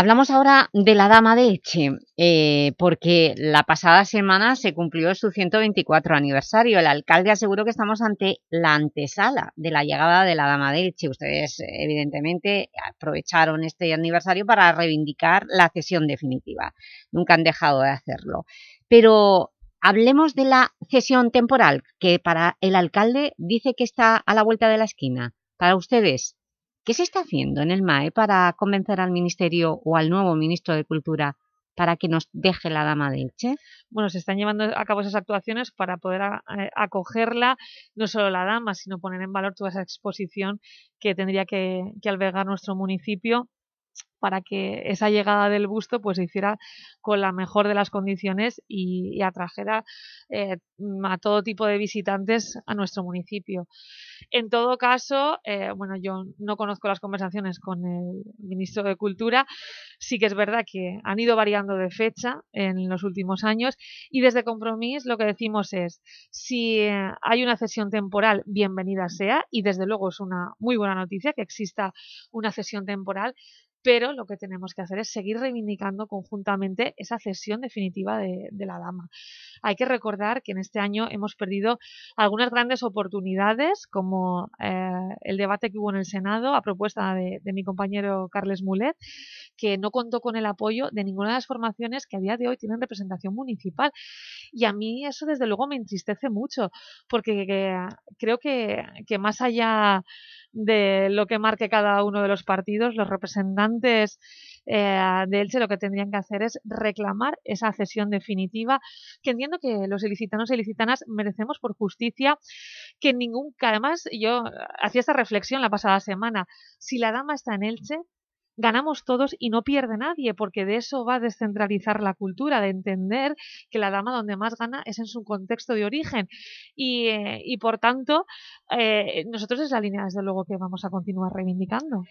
Hablamos ahora de la Dama de Elche, eh, porque la pasada semana se cumplió su 124 aniversario. El alcalde aseguró que estamos ante la antesala de la llegada de la Dama de Elche. Ustedes, evidentemente, aprovecharon este aniversario para reivindicar la cesión definitiva. Nunca han dejado de hacerlo. Pero hablemos de la cesión temporal, que para el alcalde dice que está a la vuelta de la esquina. Para ustedes, ¿Qué se está haciendo en el MAE para convencer al Ministerio o al nuevo Ministro de Cultura para que nos deje la Dama de Elche? Bueno, se están llevando a cabo esas actuaciones para poder a, eh, acogerla, no solo la Dama, sino poner en valor toda esa exposición que tendría que albergar nuestro municipio para que esa llegada del busto pues se hiciera con la mejor de las condiciones y, atrajera eh, a todo tipo de visitantes a nuestro municipio. En todo caso, eh, bueno, yo no conozco las conversaciones con el ministro de Cultura, sí que es verdad que han ido variando de fecha en los últimos años y desde Compromís lo que decimos es, si hay una cesión temporal, bienvenida sea y desde luego es una muy buena noticia que exista una cesión temporal, pero lo que tenemos que hacer es seguir reivindicando conjuntamente esa cesión definitiva de, la dama. Hay que recordar que en este año hemos perdido algunas grandes oportunidades, como eh, el debate que hubo en el Senado a propuesta de, de mi compañero Carles Mulet, que no contó con el apoyo de ninguna de las formaciones que a día de hoy tienen representación municipal. Y a mí eso desde luego me entristece mucho, porque que, creo que, que más allá de lo que marque cada uno de los partidos, los representantes eh, de Elche lo que tendrían que hacer es reclamar esa cesión definitiva, que entiendo que los ilicitanos y ilicitanas merecemos por justicia, que ningún, que además yo hacía esta reflexión la pasada semana, si la dama está en Elche, ganamos todos y no pierde nadie, porque de eso va a descentralizar la cultura, de entender que la dama donde más gana es en su contexto de origen. Y, eh, y por tanto, eh, nosotros es la línea, desde luego, que vamos a continuar reivindicando.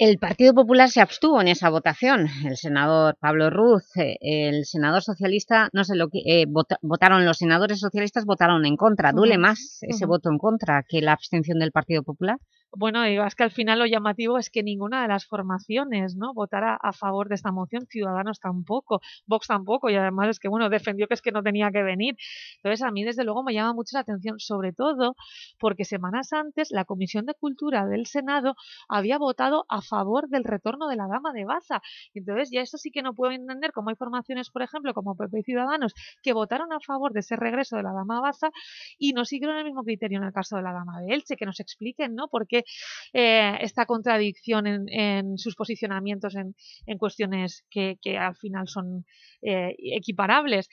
El Partido Popular se abstuvo en esa votación. El senador Pablo Ruz, eh, el senador socialista, no sé lo que eh, vota, votaron los senadores socialistas votaron en contra. ¿Duele más ese uh -huh. voto en contra que la abstención del Partido Popular? Bueno, digo, es que al final lo llamativo es que ninguna de las formaciones ¿no? votara a favor de esta moción, Ciudadanos tampoco, Vox tampoco, y además es que, bueno, defendió que es que no tenía que venir. Entonces, a mí desde luego me llama mucho la atención, sobre todo porque semanas antes la Comisión de Cultura del Senado había votado a favor del retorno de la Dama de Baza. Entonces, ya eso sí que no puedo entender cómo hay formaciones, por ejemplo, como PP y Ciudadanos, que votaron a favor de ese regreso de la Dama Baza y no siguieron el mismo criterio en el caso de la Dama de Elche, que nos expliquen, ¿no? Eh, esta contradicción en, sus posicionamientos en, cuestiones que, al final son eh, equiparables.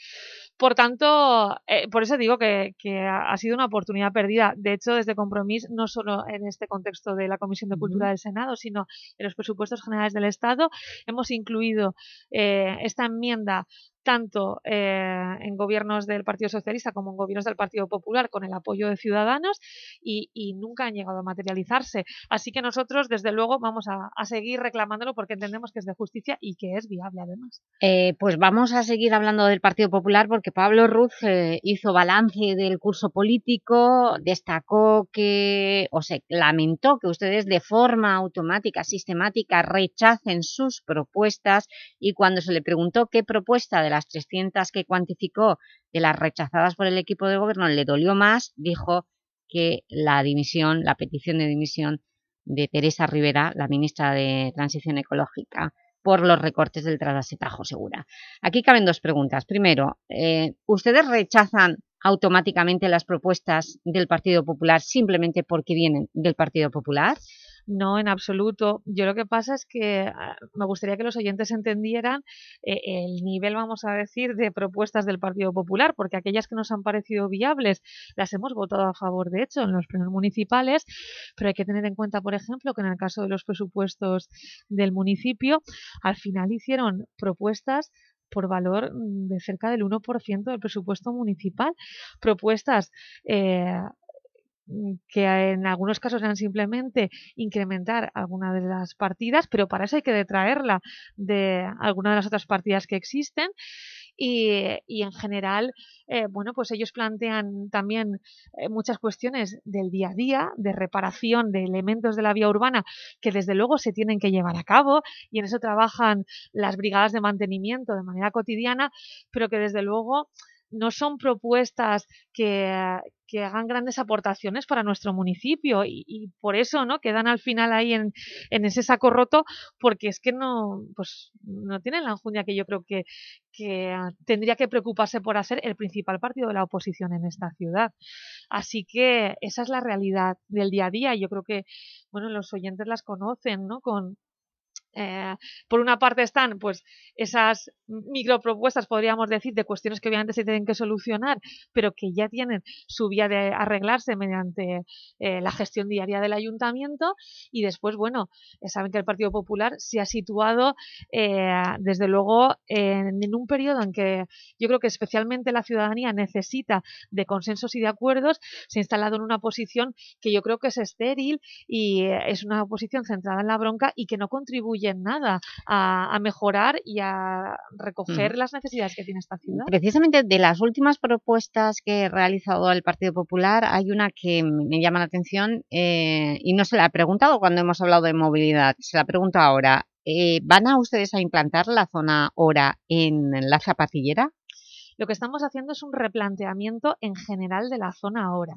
Por tanto, eh, por eso digo que, ha sido una oportunidad perdida. De hecho, desde Compromís, no solo en este contexto de la Comisión de Cultura del Senado, sino en los presupuestos generales del Estado, hemos incluido esta enmienda tanto eh, en gobiernos del Partido Socialista como en gobiernos del Partido Popular con el apoyo de Ciudadanos y, nunca han llegado a materializarse. Así que nosotros, desde luego, vamos a, seguir reclamándolo porque entendemos que es de justicia y que es viable además. Eh, pues vamos a seguir hablando del Partido Popular porque Pablo Ruz eh, hizo balance del curso político, destacó que, o se lamentó que ustedes de forma automática, sistemática, rechacen sus propuestas y cuando se le preguntó qué propuesta de la las 300 que cuantificó de las rechazadas por el equipo de gobierno le dolió más, dijo que la dimisión, la petición de dimisión de Teresa Rivera, la ministra de Transición Ecológica, por los recortes del trasvase Tajo Segura. Aquí caben dos preguntas. Primero, eh, ¿ustedes rechazan automáticamente las propuestas del Partido Popular simplemente porque vienen del Partido Popular? No, en absoluto. Yo lo que pasa es que ah, me gustaría que los oyentes entendieran eh, el nivel, vamos a decir, de propuestas del Partido Popular, porque aquellas que nos han parecido viables las hemos votado a favor, de hecho, en los plenos municipales, pero hay que tener en cuenta, por ejemplo, que en el caso de los presupuestos del municipio, al final hicieron propuestas por valor mm, de cerca del 1% del presupuesto municipal. Propuestas eh, que en algunos casos eran simplemente incrementar alguna de las partidas, pero para eso hay que detraerla de alguna de las otras partidas que existen. Y, en general, eh, bueno, pues ellos plantean también eh, muchas cuestiones del día a día, de reparación de elementos de la vía urbana que desde luego se tienen que llevar a cabo y en eso trabajan las brigadas de mantenimiento de manera cotidiana, pero que desde luego no son propuestas que, hagan grandes aportaciones para nuestro municipio y, por eso no quedan al final ahí en, ese saco roto porque es que no pues no tienen la enjundia que yo creo que, que tendría que preocuparse por hacer el principal partido de la oposición en esta ciudad. Así que esa es la realidad del día a día. Yo creo que bueno los oyentes las conocen, ¿no? Con, eh, por una parte están pues esas micropropuestas, podríamos decir, de cuestiones que obviamente se tienen que solucionar, pero que ya tienen su vía de arreglarse mediante eh, la gestión diaria del ayuntamiento. Y después, bueno, eh, saben que el Partido Popular se ha situado desde luego en, en, un periodo en que yo creo que especialmente la ciudadanía necesita de consensos y de acuerdos, se ha instalado en una posición que yo creo que es estéril y es una posición centrada en la bronca y que no contribuye nada a, mejorar y a recoger las necesidades que tiene esta ciudad. Precisamente de las últimas propuestas que ha realizado el Partido Popular hay una que me llama la atención eh, y no se la he preguntado cuando hemos hablado de movilidad, se la pregunto ahora. Eh, ¿Van a ustedes a implantar la zona hora en la zapatillera? Lo que estamos haciendo es un replanteamiento en general de la zona ahora.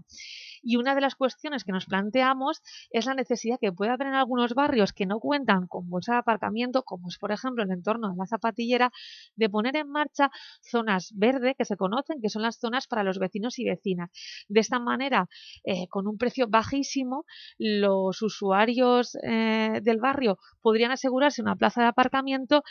Y una de las cuestiones que nos planteamos es la necesidad que puede haber en algunos barrios que no cuentan con bolsa de aparcamiento, como es por ejemplo el entorno de la zapatillera, de poner en marcha zonas verde que se conocen, que son las zonas para los vecinos y vecinas. De esta manera, eh, con un precio bajísimo, los usuarios eh, del barrio podrían asegurarse una plaza de aparcamiento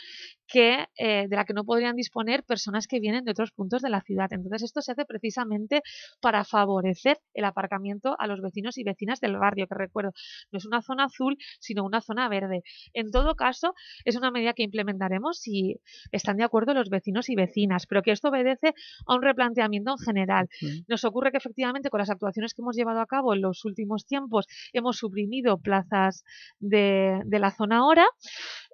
que, eh, de la que no podrían disponer personas que vienen de otros puntos de la ciudad. Entonces esto se hace precisamente para favorecer el aparcamiento a los vecinos y vecinas del barrio, que recuerdo, no es una zona azul, sino una zona verde. En todo caso, es una medida que implementaremos si están de acuerdo los vecinos y vecinas, pero que esto obedece a un replanteamiento en general. Nos ocurre que efectivamente con las actuaciones que hemos llevado a cabo en los últimos tiempos hemos suprimido plazas de, de la zona hora,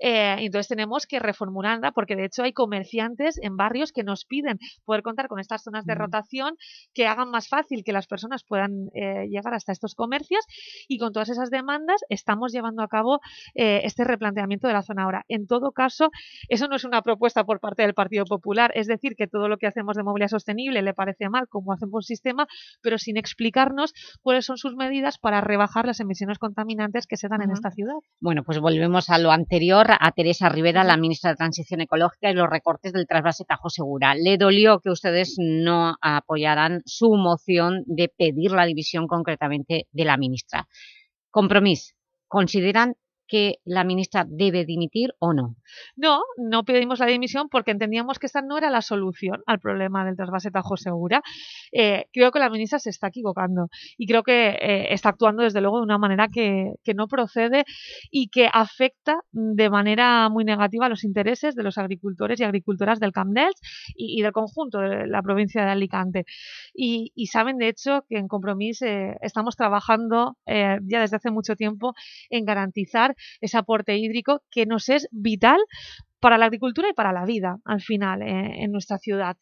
eh, entonces tenemos que reformularla porque de hecho hay comerciantes en barrios que nos piden poder contar con estas zonas de rotación que hagan más fácil que las personas puedan eh, llegar hasta estos comercios y con todas esas demandas estamos llevando a cabo eh, este replanteamiento de la zona ahora. En todo caso, eso no es una propuesta por parte del Partido Popular, es decir, que todo lo que hacemos de movilidad sostenible le parece mal como hacemos un sistema, pero sin explicarnos cuáles son sus medidas para rebajar las emisiones contaminantes que se dan en esta ciudad. Bueno, pues volvemos a lo anterior, a Teresa Rivera, la ministra de Transición Ecológica y los recortes del trasvase Tajo Segura. Le dolió que ustedes no apoyaran su moción de pedir la división concretamente de la ministra. Compromís, ¿consideran que la ministra debe dimitir o no? No, no pedimos la dimisión porque entendíamos que esta no era la solución al problema del trasvase Tajo Segura. Eh, creo que la ministra se está equivocando y creo que eh, está actuando desde luego de una manera que, no procede y que afecta de manera muy negativa a los intereses de los agricultores y agricultoras del Camp Delch y, del conjunto de la provincia de Alicante. Y, saben, de hecho, que en Compromís eh, estamos trabajando ya desde hace mucho tiempo en garantizar ese aporte hídrico que nos es vital para la agricultura y para la vida, al final, eh, en nuestra ciudad.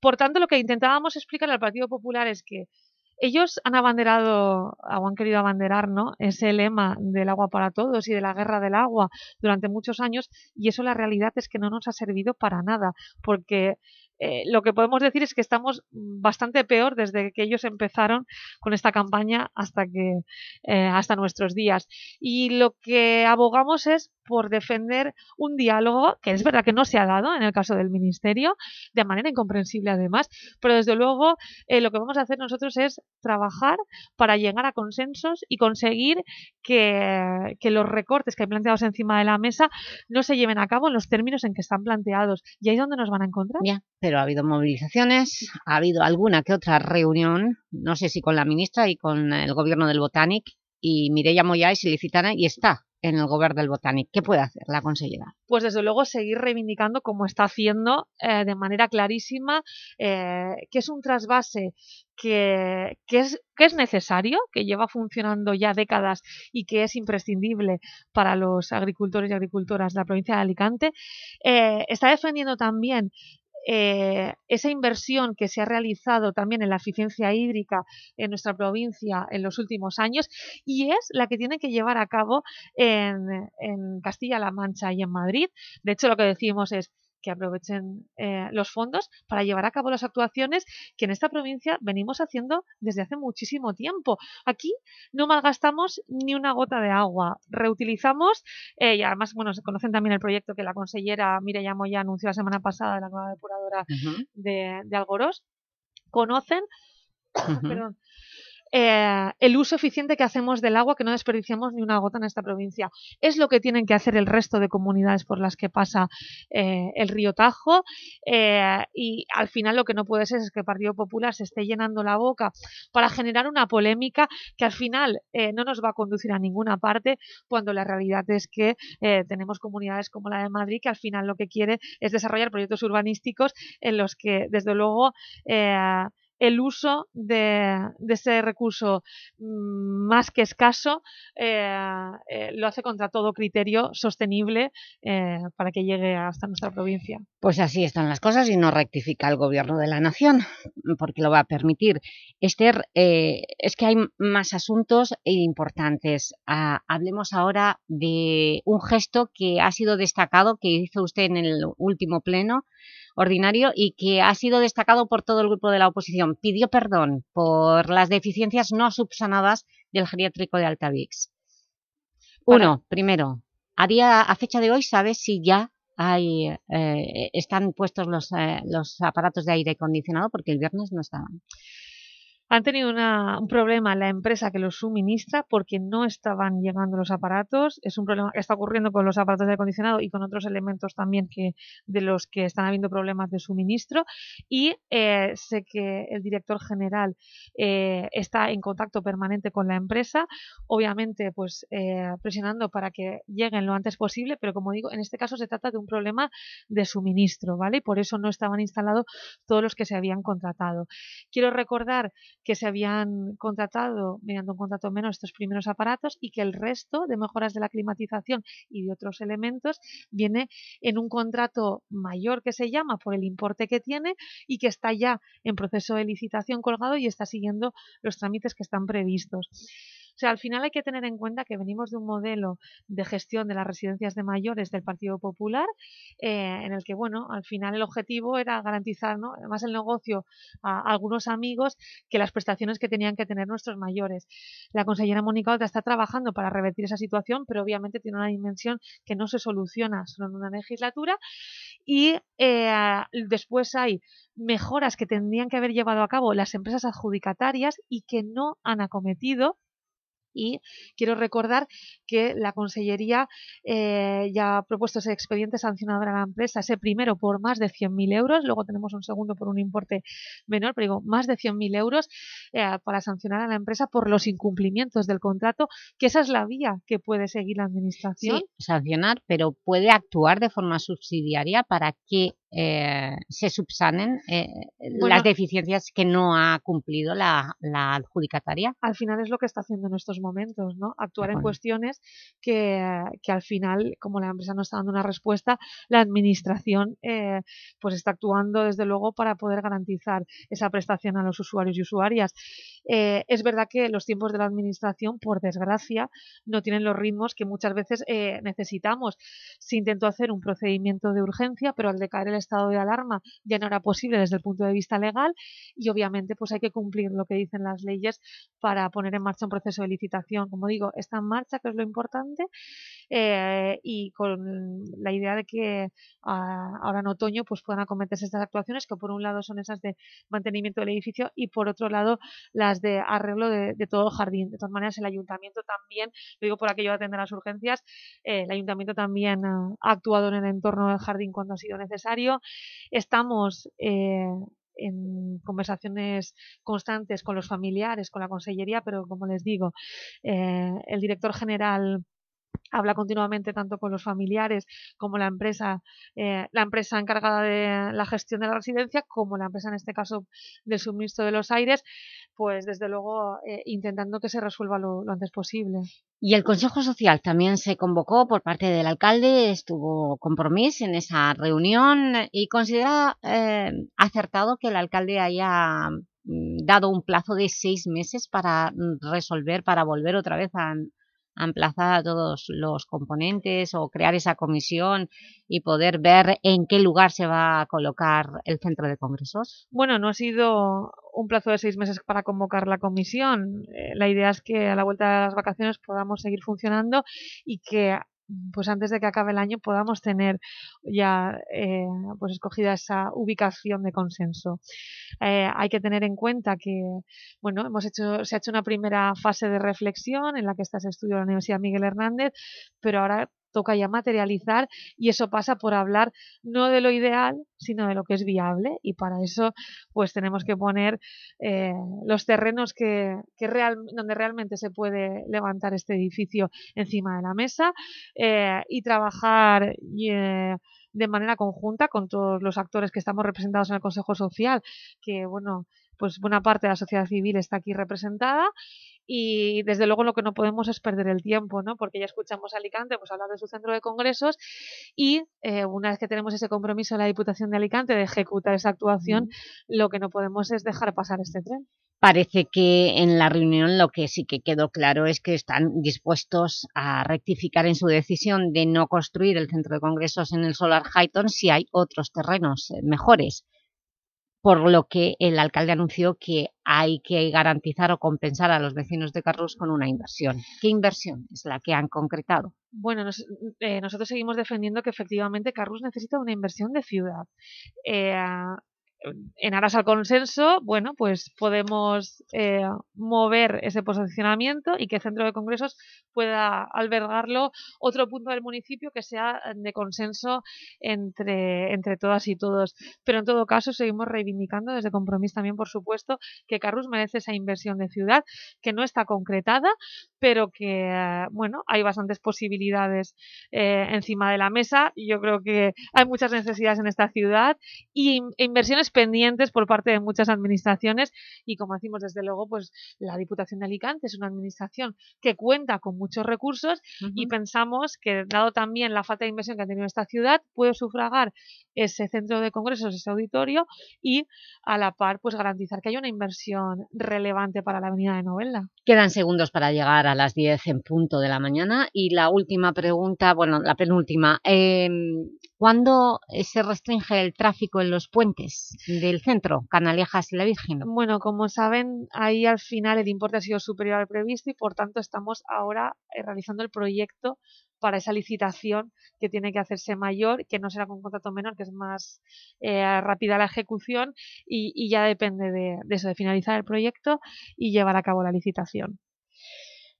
Por tanto, lo que intentábamos explicar al Partido Popular es que ellos han abanderado, o han querido abanderar, ¿no? ese lema del agua para todos y de la guerra del agua durante muchos años y eso la realidad es que no nos ha servido para nada, porque eh, lo que podemos decir es que estamos bastante peor desde que ellos empezaron con esta campaña hasta, que, eh, hasta nuestros días. Y lo que abogamos es por defender un diálogo que es verdad que no se ha dado en el caso del Ministerio, de manera incomprensible además, pero desde luego eh, lo que vamos a hacer nosotros es trabajar para llegar a consensos y conseguir que, los recortes que hay planteados encima de la mesa no se lleven a cabo en los términos en que están planteados. ¿Y ahí es donde nos van a encontrar? Pero ha habido movilizaciones, ha habido alguna que otra reunión, no sé si con la ministra y con el gobierno del Botanic, y Mireia Moya es ilicitana y está en el gobierno del Botanic. ¿Qué puede hacer la consellera? Pues desde luego seguir reivindicando como está haciendo eh, de manera clarísima eh, que es un trasvase que, que, es, que es necesario, que lleva funcionando ya décadas y que es imprescindible para los agricultores y agricultoras de la provincia de Alicante. Eh, está defendiendo también eh, esa inversión que se ha realizado también en la eficiencia hídrica en nuestra provincia en los últimos años y es la que tiene que llevar a cabo en, en Castilla-La Mancha y en Madrid. De hecho, lo que decimos es que aprovechen eh, los fondos para llevar a cabo las actuaciones que en esta provincia venimos haciendo desde hace muchísimo tiempo. Aquí no malgastamos ni una gota de agua, reutilizamos eh, y además, bueno, se conocen también el proyecto que la consellera Mireia Moya anunció la semana pasada de la nueva depuradora uh -huh. de, de, Algorós. Conocen, uh -huh. perdón, eh, el uso eficiente que hacemos del agua, que no desperdiciamos ni una gota en esta provincia. Es lo que tienen que hacer el resto de comunidades por las que pasa eh, el río Tajo eh, y al final lo que no puede ser es que el Partido Popular se esté llenando la boca para generar una polémica que al final no nos va a conducir a ninguna parte cuando la realidad es que tenemos comunidades como la de Madrid que al final lo que quiere es desarrollar proyectos urbanísticos en los que desde luego el uso de, ese recurso mmm, más que escaso eh, eh, lo hace contra todo criterio sostenible eh, para que llegue hasta nuestra provincia. Pues así están las cosas y no rectifica el gobierno de la nación, porque lo va a permitir. Esther, es que hay más asuntos importantes. Ah, hablemos ahora de un gesto que ha sido destacado, que hizo usted en el último pleno, ordinario y que ha sido destacado por todo el grupo de la oposición. Pidió perdón por las deficiencias no subsanadas del geriátrico de Altavix. Uno, primero, a, día, a fecha de hoy, ¿sabes si ya hay, eh, están puestos los, eh, los aparatos de aire acondicionado? Porque el viernes no estaban han tenido un problema la empresa que los suministra porque no estaban llegando los aparatos. Es un problema que está ocurriendo con los aparatos de acondicionado y con otros elementos también que de los que están habiendo problemas de suministro. Y eh, sé que el director general eh, está en contacto permanente con la empresa, obviamente pues eh, presionando para que lleguen lo antes posible, pero como digo, en este caso se trata de un problema de suministro, ¿vale? Y por eso no estaban instalados todos los que se habían contratado. Quiero recordar que se habían contratado mediante un contrato menos estos primeros aparatos y que el resto de mejoras de la climatización y de otros elementos viene en un contrato mayor que se llama por el importe que tiene y que está ya en proceso de licitación colgado y está siguiendo los trámites que están previstos. Sea, al final hay que tener en cuenta que venimos de un modelo de gestión de las residencias de mayores del Partido Popular, eh, en el que, bueno, al final el objetivo era garantizar, ¿no? además el negocio a, algunos amigos, que las prestaciones que tenían que tener nuestros mayores. La consellera Mónica Oltra está trabajando para revertir esa situación, pero obviamente tiene una dimensión que no se soluciona solo en una legislatura y eh, después hay mejoras que tendrían que haber llevado a cabo las empresas adjudicatarias y que no han acometido y quiero recordar que la Consellería eh, ya ha propuesto ese expediente sancionador a la empresa, ese primero por más de 100.000 euros, luego tenemos un segundo por un importe menor, pero digo, más de 100.000 euros eh, para sancionar a la empresa por los incumplimientos del contrato, que esa es la vía que puede seguir la Administración. Sí, sancionar, pero puede actuar de forma subsidiaria para que eh, se subsanen eh, las deficiencias que no ha cumplido la, la, adjudicataria. Al final es lo que está haciendo en estos momentos, ¿no? Actuar en cuestiones que, que, al final, como la empresa no está dando una respuesta, la administración eh, pues está actuando desde luego para poder garantizar esa prestación a los usuarios y usuarias. Eh, es verdad que los tiempos de la administración, por desgracia, no tienen los ritmos que muchas veces eh, necesitamos. Se intentó hacer un procedimiento de urgencia, pero al decaer el estado de alarma ya no era posible desde el punto de vista legal y obviamente pues hay que cumplir lo que dicen las leyes para poner en marcha un proceso de licitación. Como digo, está en marcha, que es lo importante, eh, y con la idea de que ah, ahora en otoño pues puedan acometerse estas actuaciones que por un lado son esas de mantenimiento del edificio y por otro lado las de arreglo de, todo el jardín. De todas maneras el ayuntamiento también, lo digo por aquello de atender las urgencias, eh, el ayuntamiento también ha actuado en el entorno del jardín cuando ha sido necesario. Estamos eh, en conversaciones constantes con los familiares, con la consellería, pero como les digo, el director general habla continuamente tanto con los familiares como la empresa, eh, la empresa encargada de la gestión de la residencia, como la empresa en este caso del suministro de los aires, pues desde luego eh, intentando que se resuelva lo, antes posible. Y el Consejo Social también se convocó por parte del alcalde, estuvo compromiso en esa reunión y considera eh, acertado que el alcalde haya mm, dado un plazo de seis meses para mm, resolver, para volver otra vez a, emplazar a todos los componentes o crear esa comisión y poder ver en qué lugar se va a colocar el centro de congresos? Bueno, no ha sido un plazo de seis meses para convocar la comisión. Eh, la idea es que a la vuelta de las vacaciones podamos seguir funcionando y que pues antes de que acabe el año podamos tener ya eh, pues escogida esa ubicación de consenso. Eh, hay que tener en cuenta que bueno hemos hecho se ha hecho una primera fase de reflexión en la que está se estudio la Universidad Miguel Hernández, pero ahora toca ya materializar y eso pasa por hablar no de lo ideal, sino de lo que es viable y para eso pues tenemos que poner eh, los terrenos que, que real, donde realmente se puede levantar este edificio encima de la mesa eh, y trabajar eh, de manera conjunta con todos los actores que estamos representados en el Consejo Social, que bueno, pues buena parte de la sociedad civil está aquí representada y desde luego lo que no podemos es perder el tiempo, ¿no? Porque ya escuchamos a Alicante pues hablar de su centro de congresos y eh, una vez que tenemos ese compromiso de la Diputación de Alicante de ejecutar esa actuación, lo que no podemos es dejar pasar este tren. Parece que en la reunión lo que sí que quedó claro es que están dispuestos a rectificar en su decisión de no construir el centro de congresos en el Solar Highton si hay otros terrenos eh, mejores por lo que el alcalde anunció que hay que garantizar o compensar a los vecinos de Carrus con una inversión. ¿Qué inversión es la que han concretado? Bueno, eh, nosotros seguimos defendiendo que efectivamente Carrus necesita una inversión de ciudad. Eh, en aras al consenso, bueno, pues podemos eh, mover ese posicionamiento y que el centro de congresos pueda albergarlo otro punto del municipio que sea de consenso entre, entre todas y todos. Pero en todo caso seguimos reivindicando desde Compromís también, por supuesto, que Carrus merece esa inversión de ciudad que no está concretada, pero que, bueno, hay bastantes posibilidades eh, encima de la mesa. Yo creo que hay muchas necesidades en esta ciudad y inversiones pendientes por parte de muchas administraciones y como decimos desde luego pues la Diputación de Alicante es una administración que cuenta con muchos recursos y pensamos que dado también la falta de inversión que ha tenido esta ciudad puede sufragar ese centro de congresos, ese auditorio y a la par pues garantizar que haya una inversión relevante para la avenida de Novella. Quedan segundos para llegar a las 10 en punto de la mañana y la última pregunta, bueno, la penúltima. Eh, ¿Cuándo se restringe el tráfico en los puentes del centro, Canalejas y La Virgen? Bueno, como saben, ahí al final el importe ha sido superior al previsto y por tanto estamos ahora eh, realizando el proyecto para esa licitación que tiene que hacerse mayor, que no será con contrato menor, que es más eh, rápida la ejecución y, y ya depende de, de eso, de finalizar el proyecto y llevar a cabo la licitación.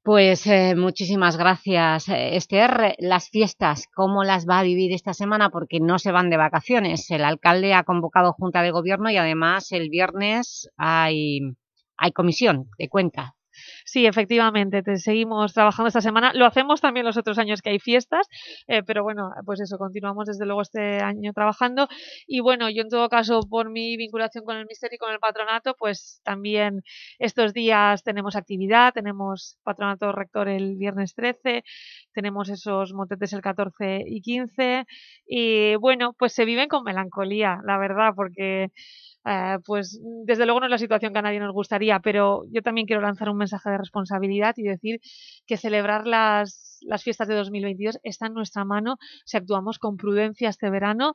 Pues eh, muchísimas gracias, eh, Esther. Las fiestas, ¿cómo las va a vivir esta semana? Porque no se van de vacaciones. El alcalde ha convocado Junta de Gobierno y además el viernes hay, hay comisión de cuenta. Sí, efectivamente, te seguimos trabajando esta semana. Lo hacemos también los otros años que hay fiestas, eh, pero bueno, pues eso, continuamos desde luego este año trabajando. Y bueno, yo en todo caso, por mi vinculación con el Misterio y con el patronato, pues también estos días tenemos actividad, tenemos patronato rector el viernes 13, tenemos esos motetes el 14 y 15, y bueno, pues se viven con melancolía, la verdad, porque eh, pues desde luego no es la situación que a nadie nos gustaría, pero yo también quiero lanzar un mensaje de responsabilidad y decir que celebrar las, las fiestas de 2022 está en nuestra mano si actuamos con prudencia este verano,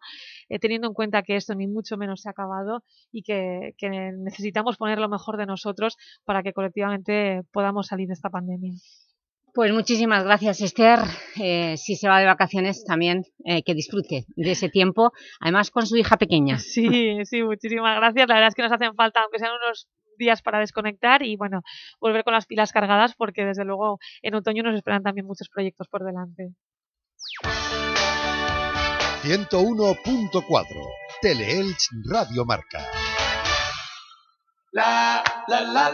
eh, teniendo en cuenta que esto ni mucho menos se ha acabado y que, que necesitamos poner lo mejor de nosotros para que colectivamente podamos salir de esta pandemia. Pues muchísimas gracias, Esther. Eh, si se va de vacaciones también eh, que disfrute de ese tiempo, además con su hija pequeña. Sí, sí, muchísimas gracias. La verdad es que nos hacen falta, aunque sean unos días para desconectar y bueno, volver con las pilas cargadas porque desde luego en otoño nos esperan también muchos proyectos por delante. 101.4 Teleelch Radio Marca.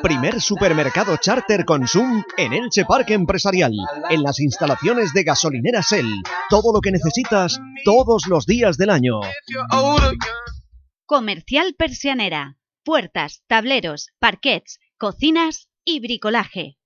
Primer supermercado charter Consum en Elche Parque Empresarial, en las instalaciones de gasolinera Shell. Todo lo que necesitas todos los días del año. Comercial Persianera. Puertas, tableros, parquets, cocinas y bricolaje.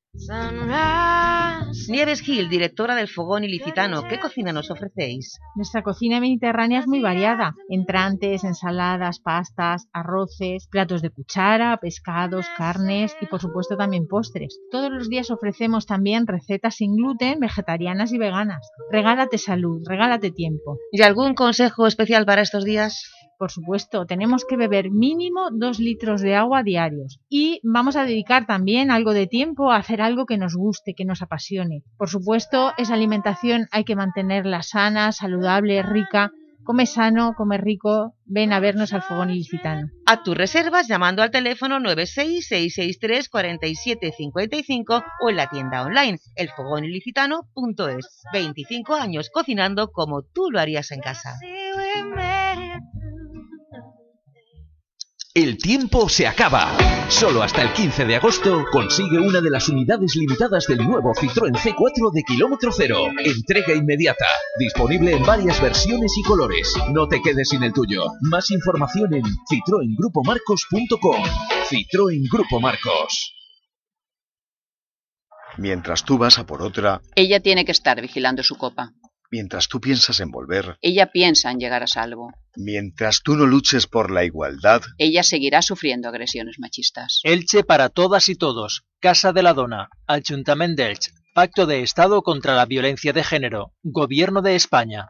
Nieves Gil, directora del Fogón Ilicitano, ¿qué cocina nos ofrecéis? Nuestra cocina mediterránea es muy variada. Entrantes, ensaladas, pastas, arroces, platos de cuchara, pescados, carnes y por supuesto también postres. Todos los días ofrecemos también recetas sin gluten, vegetarianas y veganas. Regálate salud, regálate tiempo. ¿Y algún consejo especial para estos días? Por supuesto, tenemos que beber mínimo dos litros de agua diarios y vamos a dedicar también algo de tiempo a hacer algo que nos guste, que nos apasione. Por supuesto, esa alimentación hay que mantenerla sana, saludable, rica. Come sano, come rico, ven a vernos al Fogón Ilicitano. A tus reservas llamando al teléfono 966634755 o en la tienda online elfogonilicitano.es. 25 años cocinando como tú lo harías en casa. El tiempo se acaba. Solo hasta el 15 de agosto consigue una de las unidades limitadas del nuevo Citroën C4 de kilómetro cero. Entrega inmediata. Disponible en varias versiones y colores. No te quedes sin el tuyo. Más información en citroengrupomarcos.com. Citroën Grupo Marcos. Mientras tú vas a por otra, Ella tiene que estar vigilando su copa. Mientras tú piensas en volver, Ella piensa en llegar a salvo. mientras tú no luches por la igualdad, Ella seguirá sufriendo agresiones machistas. Elche para todas y todos. Casa de la Dona. Ayuntamiento de Elche. Pacto de Estado contra la Violencia de Género. Gobierno de España.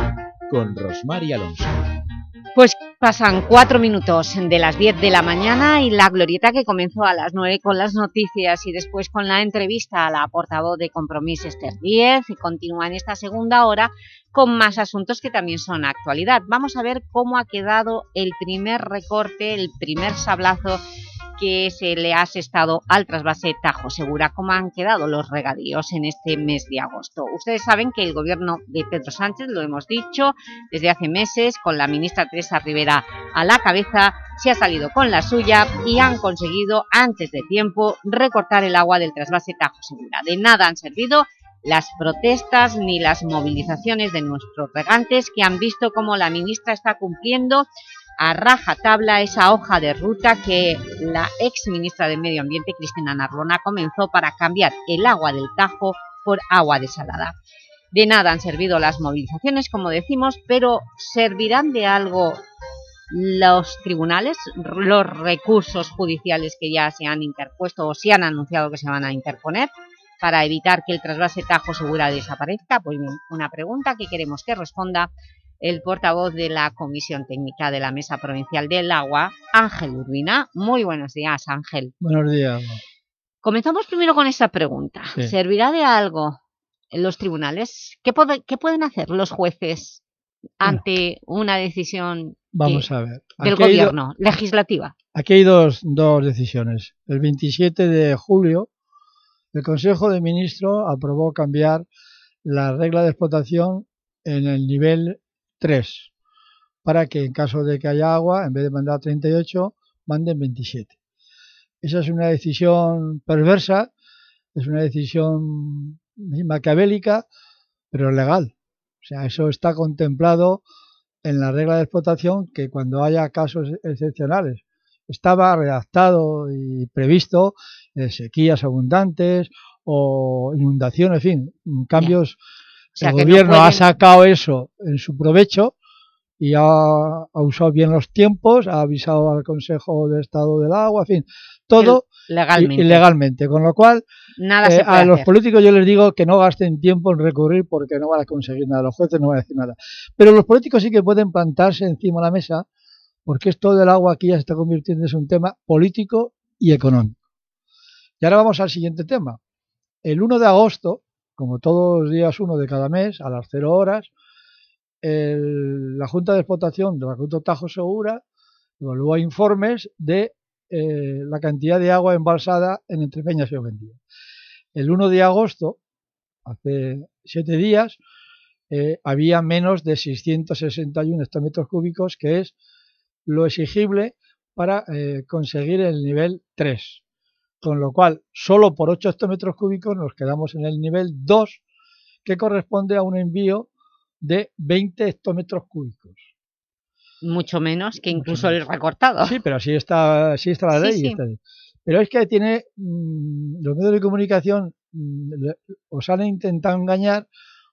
con Rosmar Alonso. Pues Pasan cuatro minutos de las 10 de la mañana y la glorieta que comenzó a las 9 con las noticias y después con la entrevista a la portavoz de Compromís Esther 10 y continúa en esta segunda hora con más asuntos que también son actualidad. Vamos a ver cómo ha quedado el primer recorte, el primer sablazo que se le ha asestado al trasvase Tajo Segura, cómo han quedado los regadíos en este mes de agosto. Ustedes saben que el gobierno de Pedro Sánchez, lo hemos dicho desde hace meses, con la ministra Teresa Rivera a la cabeza, se ha salido con la suya y han conseguido antes de tiempo recortar el agua del trasvase Tajo Segura. De nada han servido las protestas ni las movilizaciones de nuestros regantes que han visto cómo la ministra está cumpliendo a rajatabla esa hoja de ruta que la ex ministra de Medio Ambiente, Cristina Narbona, comenzó para cambiar el agua del Tajo por agua desalada. De nada han servido las movilizaciones, como decimos, pero ¿servirán de algo los tribunales, los recursos judiciales que ya se han interpuesto o se han anunciado que se van a interponer para evitar que el trasvase Tajo Segura desaparezca? Pues bien, una pregunta que queremos que responda el portavoz de la Comisión Técnica de la Mesa Provincial del Agua, Ángel Urbina. Muy buenos días, Ángel. Buenos días. Comenzamos primero con esta pregunta. Sí. ¿Servirá de algo en los tribunales? ¿Qué, pod- qué pueden hacer los jueces ante una decisión Vamos que- a ver. del do- gobierno, legislativa? Aquí hay dos, dos decisiones. El 27 de julio, el Consejo de Ministros aprobó cambiar la regla de explotación en el nivel 3, para que en caso de que haya agua, en vez de mandar 38, manden 27. Esa es una decisión perversa, es una decisión maquiavélica, pero legal. O sea, eso está contemplado en la regla de explotación que cuando haya casos excepcionales estaba redactado y previsto eh, sequías abundantes o inundaciones, en fin, cambios. Sea, el que no gobierno ha sacado eso en su provecho y ha, ha usado bien los tiempos, ha avisado al Consejo de Estado del Agua, en fin, todo El- legalmente. ilegalmente. Con lo cual, Nada eh, a los políticos yo les digo que no gasten tiempo en recurrir porque no van a conseguir nada, los jueces no van a decir nada. Pero los políticos sí que pueden plantarse encima de la mesa porque esto del agua aquí ya se está convirtiendo en un tema político y económico. Y ahora vamos al siguiente tema. El 1 de agosto, como todos los días 1 de cada mes, a las 0 horas, la Junta de Explotación del Acueducto Tajo Segura evalúa informes de eh, la cantidad de agua embalsada en Entrepeñas y Ovendía. El 1 de agosto, hace 7 días, eh, había menos de 661 hectómetros cúbicos, que es lo exigible para eh, conseguir el nivel 3. Con lo cual, solo por 8 hectómetros cúbicos nos quedamos en el nivel 2, que corresponde a un envío de 20 hectómetros cúbicos. Mucho menos que incluso el recortado. Sí, pero así está, así está la ley. sí. está. Pero es que tiene mm, los medios de comunicación mm, os han intentado engañar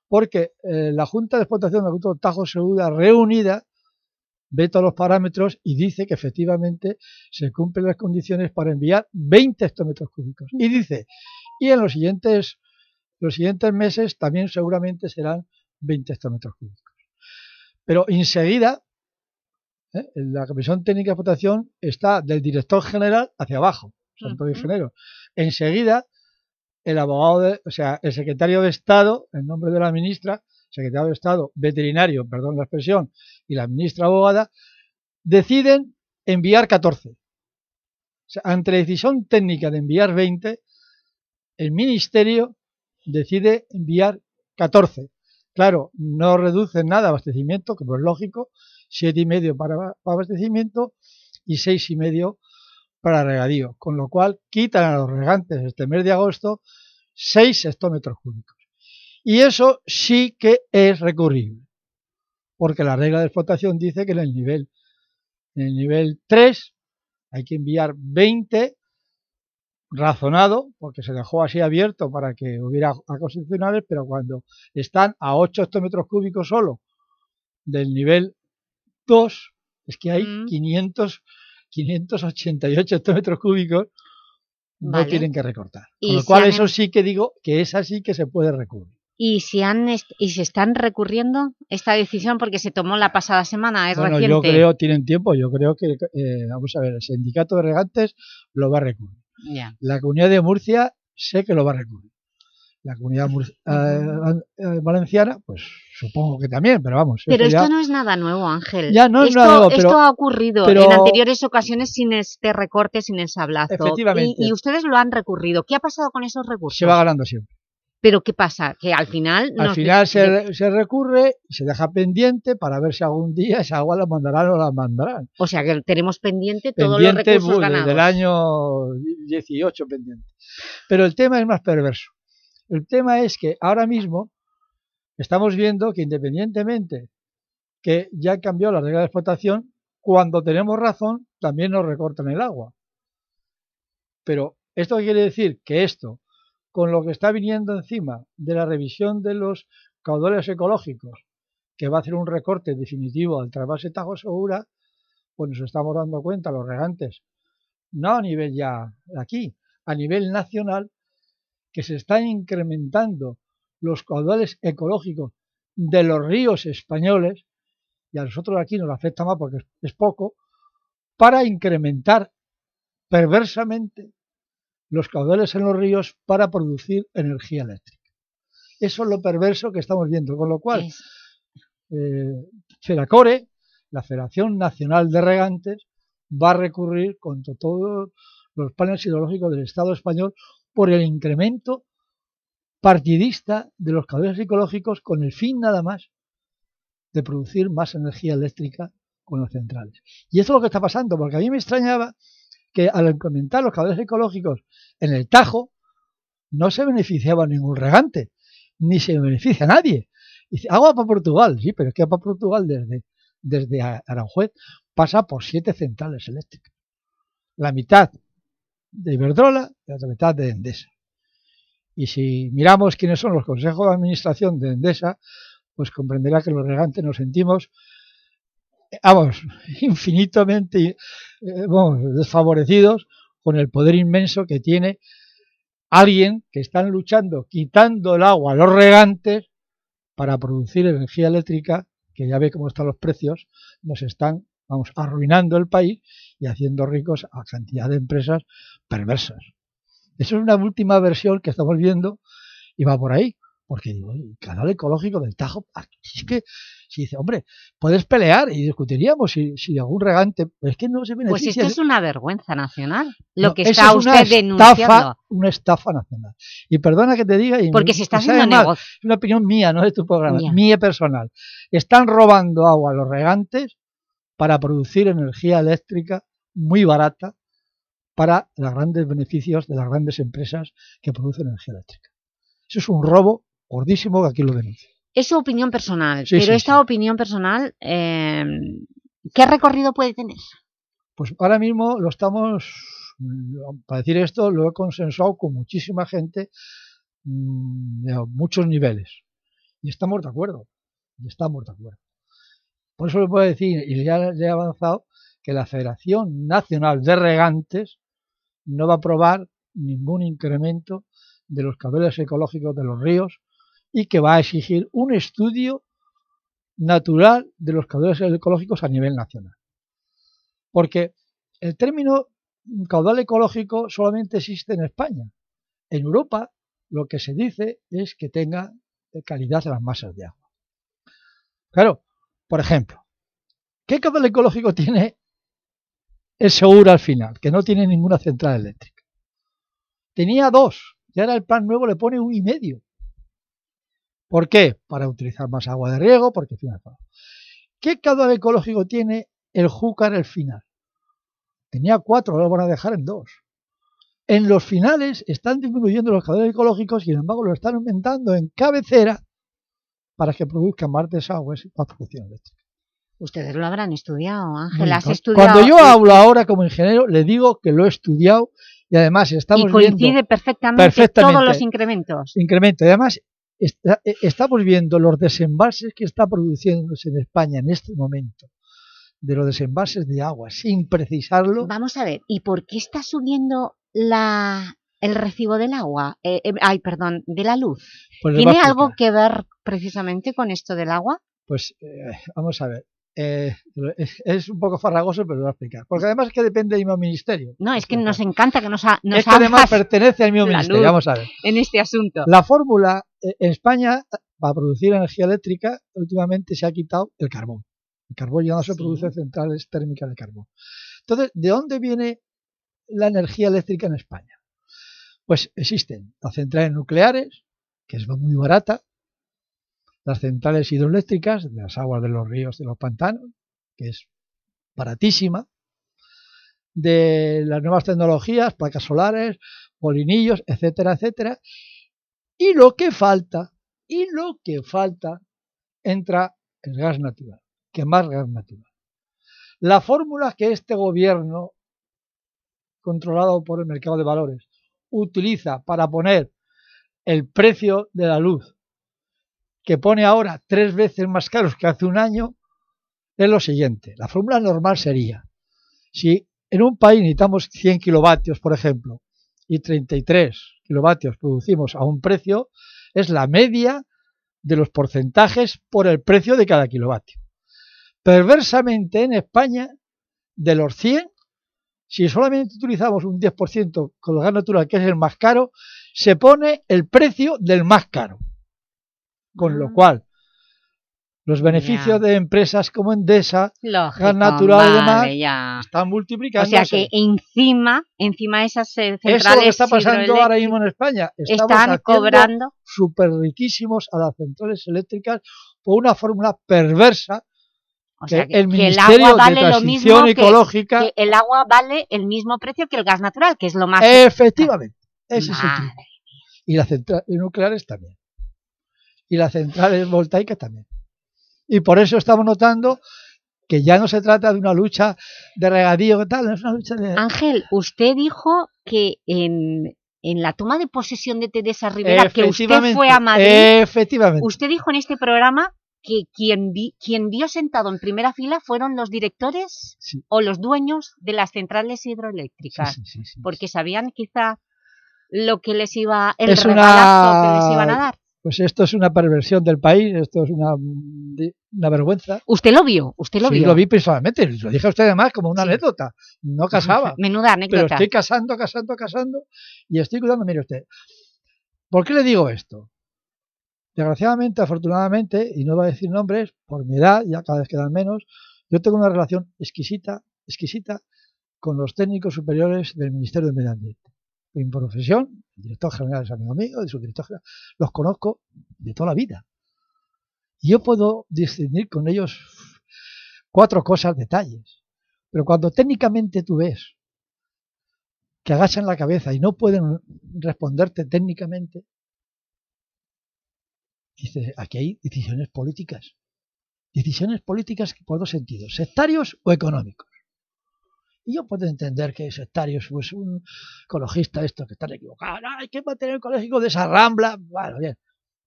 porque eh, la Junta de Explotación del Acueducto Tajo Segura reunida ve todos los parámetros y dice que efectivamente se cumplen las condiciones para enviar 20 hectómetros cúbicos. Y dice, y en los siguientes, los siguientes meses también seguramente serán 20 hectómetros cúbicos. Pero enseguida, ¿eh? la Comisión Técnica de Explotación está del director general hacia abajo, son todos ingenieros. Enseguida, el abogado, de- o sea, el secretario de Estado, en nombre de la ministra, secretario de Estado veterinario, perdón la expresión, y la ministra abogada, deciden enviar 14. O sea, ante la decisión técnica de enviar 20, el ministerio decide enviar 14. Claro, no reduce nada abastecimiento, como es lógico, siete y medio para, para abastecimiento y seis y medio para regadío, con lo cual quitan a los regantes este mes de agosto 6 hectómetros cúbicos. Y eso sí que es recurrible, porque la regla de explotación dice que en el nivel, en el nivel 3 hay que enviar 20 razonado, porque se dejó así abierto para que hubiera aconstitucionales, pero cuando están a 8 hectómetros cúbicos solo del nivel 2, es que hay 500, 588 hectómetros cúbicos, no tienen que recortar. Con lo cual eso sí que digo que es así que se puede recurrir. ¿Y si, han ¿Y se están recurriendo esta decisión porque se tomó la pasada semana? ¿Es bueno, reciente? yo creo, tienen tiempo, yo creo que, eh, vamos a ver, el sindicato de regantes lo va a recurrir. La comunidad de Murcia sé que lo va a recurrir. La comunidad mur- (laughs) eh, eh, valenciana, pues supongo que también, pero vamos. Pero esto ya- no es nada nuevo, Ángel. Ya no es esto, nada nuevo, pero- Esto ha ocurrido pero- en anteriores ocasiones sin este recorte, sin el sablazo. Efectivamente. Y, y ustedes lo han recurrido. ¿Qué ha pasado con esos recursos? se va ganando siempre. ¿Pero qué pasa? Que al final... Al nos- final se, se recurre se deja pendiente para ver si algún día esa agua la mandarán o la mandarán. O sea, que tenemos pendiente todos los pendiente recursos bu- ganados. desde el año 18 pendiente. Pero el tema es más perverso. El tema es que ahora mismo estamos viendo que independientemente que ya cambió la regla de explotación, cuando tenemos razón también nos recortan el agua. Pero esto quiere decir que esto, con lo que está viniendo encima de la revisión de los caudales ecológicos, que va a hacer un recorte definitivo al trasvase Tajo Segura, pues nos estamos dando cuenta los regantes, no a nivel ya aquí, a nivel nacional, que se están incrementando los caudales ecológicos de los ríos españoles, y a nosotros aquí nos afecta más porque es, poco, para incrementar perversamente los caudales en los ríos para producir energía eléctrica. Eso es lo perverso que estamos viendo, con lo cual eh, FERACORE, la Federación Nacional de Regantes, va a recurrir contra todos los planes hidrológicos del Estado español por el incremento partidista de los caudales ecológicos con el fin nada más de producir más energía eléctrica con las centrales. Y eso es lo que está pasando, porque a mí me extrañaba que al incrementar los caudales ecológicos en el Tajo no se beneficiaba ningún regante, ni se beneficia a nadie. Dice, agua para Portugal, sí, pero es que para Portugal desde, desde Aranjuez pasa por siete centrales eléctricas. La mitad de Iberdrola y la otra mitad de Endesa. Y si miramos quiénes son los consejos de administración de Endesa, pues comprenderá que los regantes nos sentimos, vamos, (laughs) infinitamente eh, desfavorecidos con el poder inmenso que tiene alguien que están luchando, quitando el agua a los regantes para producir energía eléctrica, que ya ve cómo están los precios, nos están, vamos, arruinando el país y haciendo ricos a cantidad de empresas perversas. Eso es una última versión que estamos viendo y va por ahí. Porque digo, el canal ecológico del Tajo, ah, es que si dice, hombre, puedes pelear y discutiríamos si, si algún regante, es que no se Pues beneficia. esto es una vergüenza nacional, lo No, que está es usted una denunciando. Estafa, una estafa nacional. Y perdona que te diga, y Porque me- se está haciendo negocio. es una opinión mía, no de tu programa, mía personal. Están robando agua a los regantes para producir energía eléctrica muy barata para los grandes beneficios de las grandes empresas que producen energía eléctrica. Eso es un robo gordísimo que aquí lo denuncio. Es su opinión personal, Sí, pero sí, esta opinión personal, eh, ¿qué recorrido puede tener? Pues ahora mismo lo estamos, para decir esto, lo he consensuado con muchísima gente mm, de muchos niveles. Y estamos de acuerdo. Y estamos de acuerdo. Por eso le puedo decir, y ya le he avanzado, que la Federación Nacional de Regantes no va a aprobar ningún incremento de los caudales ecológicos de los ríos y que va a exigir un estudio natural de los caudales ecológicos a nivel nacional. Porque el término caudal ecológico solamente existe en España. En Europa lo que se dice es que tenga calidad en las masas de agua. Claro, por ejemplo, ¿qué caudal ecológico tiene el Segura al final? Que no tiene ninguna central eléctrica. Tenía dos, y ahora el plan nuevo le pone un y medio. ¿Por qué? Para utilizar más agua de riego, porque al final. ¿Qué caudal ecológico tiene el Júcar al final? Tenía cuatro, ahora lo van a dejar en dos. En los finales están disminuyendo los caudales ecológicos y sin embargo lo están aumentando en cabecera para que produzcan más desagües y más producción eléctrica. Ustedes lo habrán estudiado, Ángel. ¿Has estudiado? Cuando yo hablo ahora como ingeniero, le digo que lo he estudiado y además estamos y coincide viendo perfectamente, perfectamente todos los incrementos. incremento. Y además está- eh, estamos viendo los desembalses que está produciéndose en España en este momento, de los desembalses de agua, sin precisarlo. Vamos a ver, ¿y por qué está subiendo la el recibo del agua? Eh, eh, ay, perdón, de la luz. Pues ¿Tiene algo que ver precisamente con esto del agua? Pues eh, vamos a ver. Eh, es, un poco farragoso, pero lo voy a explicar. Porque además es que depende del mismo ministerio. No, es que nos encanta que nos, ha- nos es que además pertenece al mismo ministerio. luz Vamos a ver. en este asunto. La fórmula en España, para producir energía eléctrica, últimamente se ha quitado el carbón. El carbón ya no se produce en centrales térmicas de carbón. Entonces, ¿de dónde viene la energía eléctrica en España? Pues existen las centrales nucleares, que es muy barata, las centrales hidroeléctricas, de las aguas de los ríos, de los pantanos, que es baratísima, de las nuevas tecnologías, placas solares, molinillos, etcétera, etcétera. Y lo que falta, y lo que falta, entra el gas natural, quemar gas natural. La fórmula que este gobierno, controlado por el mercado de valores, utiliza para poner el precio de la luz, que pone ahora tres veces más caros que hace un año, es lo siguiente. La fórmula normal sería, si en un país necesitamos 100 kilovatios, por ejemplo, y 33 kilovatios producimos a un precio, es la media de los porcentajes por el precio de cada kilovatio. Perversamente en España, de los 100, si solamente utilizamos un 10% con el gas natural, que es el más caro, se pone el precio del más caro. Con lo cual, los beneficios de empresas como Endesa, Lógico, gas natural y demás, vale, ya. están O multiplicándose. sea que encima, encima esas eh, centrales Eso es lo que está pasando ahora mismo en España. Estamos están cobrando súper riquísimos a las centrales eléctricas por una fórmula perversa O sea, que, el que el Ministerio agua vale de lo mismo que- Ecológica que el agua vale el mismo precio que el gas natural, que es lo más... Efectivamente, ese es el. Y las centrales nucleares también. Y las centrales voltaicas también. Y por eso estamos notando que ya no se trata de una lucha de regadío, ¿qué tal? Es una lucha de... Ángel, usted dijo que en, en la toma de posesión de Teresa Rivera, que usted fue a Madrid, efectivamente. usted dijo en este programa que quien, vi- quien vio sentado en primera fila fueron los directores o los dueños de las centrales hidroeléctricas, Sí, sí, porque sabían quizá lo que les iba, el Es regalazo que les una- iban a dar. Pues esto es una perversión del país, esto es una, una vergüenza. Usted lo vio, usted lo sí, vio. lo vi personalmente, lo dije a usted además como una anécdota. No casaba. Menuda anécdota. Pero estoy casando, casando, casando y estoy cuidando, mire usted. ¿Por qué le digo esto? Desgraciadamente, afortunadamente, y no voy a decir nombres, por mi edad, ya cada vez quedan menos, yo tengo una relación exquisita, exquisita con los técnicos superiores del Ministerio del Medio Ambiente. Mi profesión, el director general es amigo mío, subdirector general, los conozco de toda la vida. Y yo puedo discernir con ellos cuatro cosas, detalles. Pero cuando técnicamente tú ves que agachan la cabeza y no pueden responderte técnicamente, dices, aquí hay decisiones políticas. Decisiones políticas por dos sentidos, sectarios o económicos. Y yo puedo entender que sectarios, pues un ecologista, esto que están equivocados, "Ah, hay que mantener el ecológico de esa rambla, bueno, bien.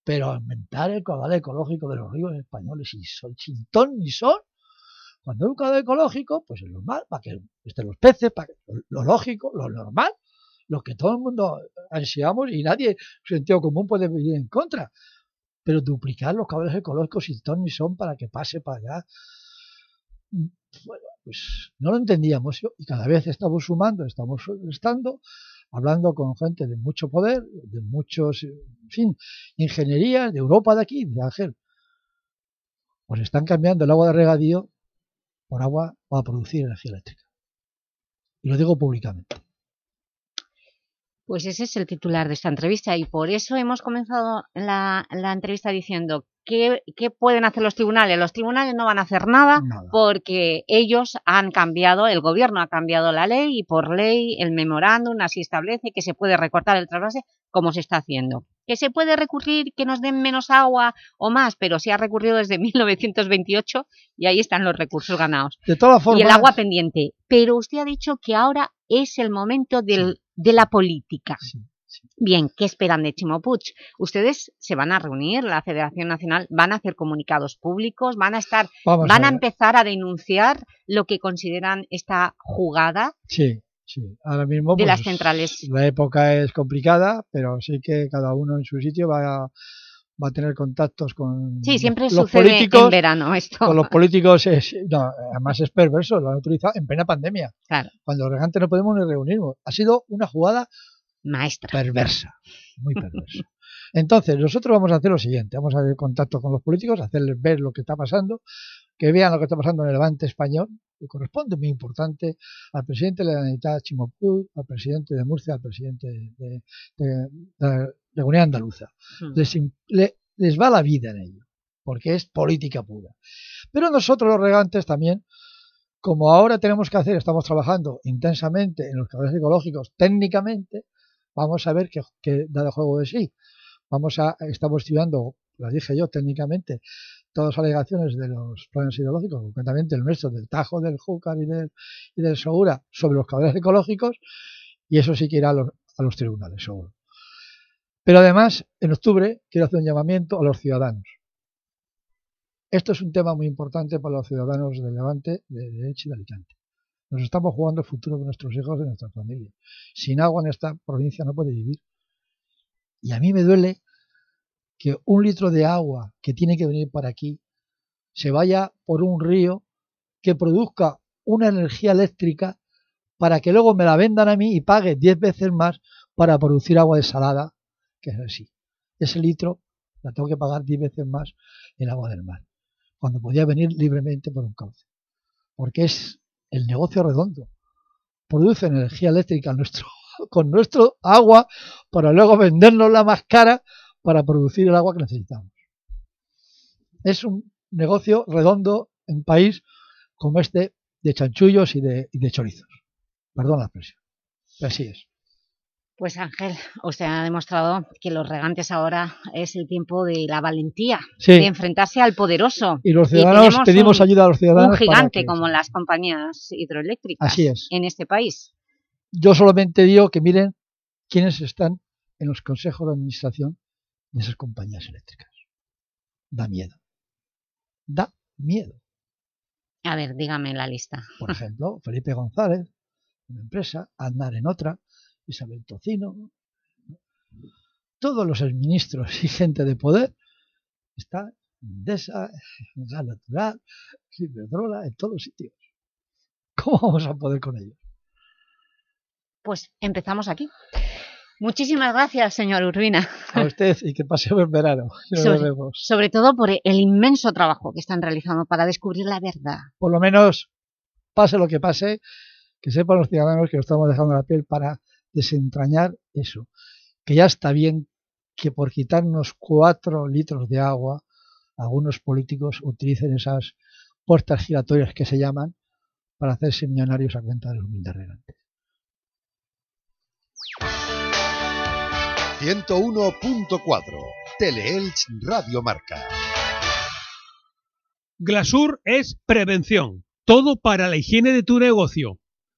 Pero aumentar el caudal ecológico de los ríos españoles y son sin ton ni son, cuando hay un caudal ecológico, pues es normal, para que estén los peces, para que, lo lógico, lo normal, lo que todo el mundo ansiamos y nadie, sentido común puede vivir en contra. Pero duplicar los caudales ecológicos sin ton ni son para que pase para allá. Bueno, pues no lo entendíamos y cada vez estamos sumando, estamos estando, hablando con gente de mucho poder, de muchos, en fin, ingenierías de Europa de aquí, de Ángel. Pues están cambiando el agua de regadío por agua para producir energía eléctrica. Y lo digo públicamente. Pues ese es el titular de esta entrevista y por eso hemos comenzado la, la entrevista diciendo ¿qué, ¿qué pueden hacer los tribunales? Los tribunales no van a hacer nada, porque ellos han cambiado, el gobierno ha cambiado la ley y por ley el memorándum así establece que se puede recortar el trasvase como se está haciendo. Que se puede recurrir que nos den menos agua o más, pero se ha recurrido desde (laughs) 1928 y ahí están los recursos ganados. De todas Y formas, el agua pendiente. Pero usted ha dicho que ahora es el momento del, de la política. Bien, ¿qué esperan de Chimo Puig? Ustedes se van a reunir, la Federación Nacional, van a hacer comunicados públicos, van a estar, Vamos van a empezar a denunciar lo que consideran esta jugada. Sí, Sí, ahora mismo de las pues, centrales. la época es complicada, pero sí que cada uno en su sitio va a, va a tener contactos con Sí, siempre los sucede políticos. en verano esto. Con los políticos, es, no, además es perverso, lo han utilizado en plena pandemia. Claro. Cuando los regantes no podemos ni reunirnos. Ha sido una jugada Maestra. perversa, muy perversa. Entonces, nosotros vamos a hacer lo siguiente, vamos a hacer contacto con los políticos, hacerles ver lo que está pasando, que vean lo que está pasando en el Levante español, que corresponde muy importante al presidente de la Generalitat Chimopur, al presidente de Murcia, al presidente de, de, de, de Comunidad Andaluza. Hmm. Les, le- les va la vida en ello, porque es política pura. Pero nosotros los regantes también, como ahora tenemos que hacer, estamos trabajando intensamente en los caudales ecológicos técnicamente, vamos a ver qué, da de juego de sí. Vamos a, estamos estudiando, lo dije yo técnicamente, todas las alegaciones de los planes hidrológicos, concretamente el nuestro, del Tajo, del Júcar y del, y del Segura, sobre los caudales ecológicos, y eso sí que irá a los, a los tribunales, seguro. Pero además, en octubre quiero hacer un llamamiento a los ciudadanos. Esto es un tema muy importante para los ciudadanos de Levante, de Elche y de Alicante. Nos estamos jugando el futuro de nuestros hijos y de nuestra familia. Sin agua en esta provincia no puede vivir. Y a mí me duele que un litro de agua que tiene que venir para aquí se vaya por un río que produzca una energía eléctrica para que luego me la vendan a mí y pague 10 veces más para producir agua desalada, que es así. Ese litro la tengo que pagar 10 veces más el agua del mar, cuando podía venir libremente por un cauce. Porque es el negocio redondo. Produce energía eléctrica nuestro, (laughs) con nuestro agua para luego vendernosla más cara para producir el agua que necesitamos. Es un negocio redondo en país como este de chanchullos y de, y de chorizos. Perdón la expresión. Así es. Pues Ángel, usted ha demostrado que los regantes ahora es el tiempo de la valentía, Sí. de enfrentarse al poderoso. Y los ciudadanos pedimos un- ayuda a los ciudadanos Un gigante que- como las compañías hidroeléctricas Así es. en este país. Yo solamente digo que miren quiénes están en los consejos de administración de esas compañías eléctricas. Da miedo. Da miedo. A ver, dígame la lista. Por ejemplo, Felipe González, en una empresa, Aznar en otra, Isabel Tocino. Todos los ministros y gente de poder están en Endesa, en Gas Natural, en Iberdrola, en todos sitios. ¿Cómo vamos a poder con ellos? Pues empezamos aquí. Muchísimas gracias, señor Urbina. A usted y que pase buen verano. Nos sobre, vemos. sobre todo por el inmenso trabajo que están realizando para descubrir la verdad. Por lo menos, pase lo que pase, que sepan los ciudadanos que nos estamos dejando la piel para desentrañar eso. Que ya está bien que por quitarnos cuatro litros de agua, algunos políticos utilicen esas puertas giratorias que se llaman para hacerse millonarios a cuenta de los humildes regantes. 101.4 Teleelch Radio Marca. Glasur es prevención. Todo para la higiene de tu negocio.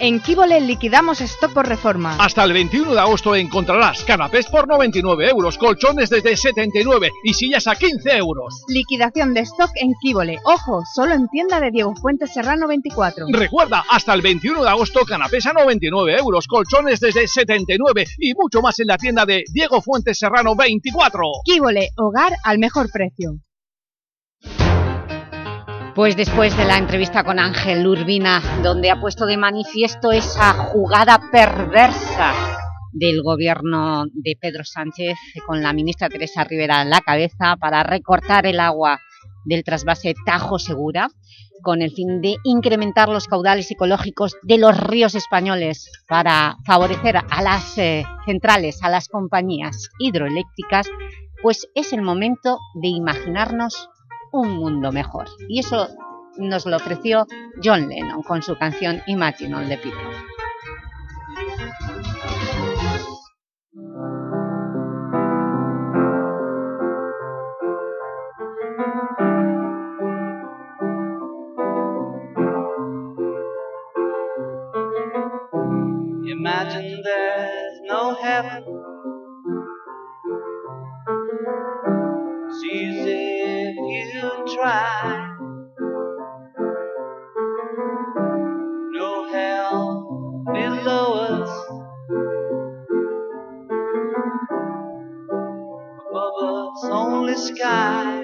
En Kibole liquidamos stock por reforma. Hasta el 21 de agosto encontrarás canapés por 99 euros, colchones desde 79 y sillas a 15 euros. Liquidación de stock en Kibole. Ojo, solo en tienda de Diego Fuentes Serrano 24. Recuerda, hasta el 21 de agosto canapés a 99 euros, colchones desde 79 y mucho más en la tienda de Diego Fuentes Serrano 24. Kibole, hogar al mejor precio. Pues después de la entrevista con Ángel Urbina, donde ha puesto de manifiesto esa jugada perversa del gobierno de Pedro Sánchez con la ministra Teresa Rivera en la cabeza para recortar el agua del trasvase Tajo Segura con el fin de incrementar los caudales ecológicos de los ríos españoles para favorecer a las eh, centrales, a las compañías hidroeléctricas, pues es el momento de imaginarnos un mundo mejor. Y eso nos lo ofreció John Lennon con su canción Imagine on the People. Try. No hell below us. Above us, only sky.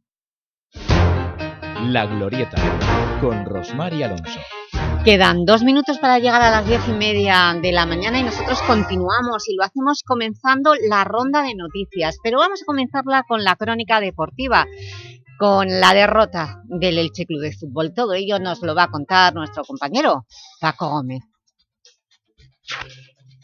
La Glorieta, con Rosmar y Alonso. Quedan dos minutos para llegar a las diez y media de la mañana y nosotros continuamos y lo hacemos comenzando la ronda de noticias, pero vamos a comenzarla con la crónica deportiva, con la derrota del Elche Club de Fútbol. Todo ello nos lo va a contar nuestro compañero Paco Gómez.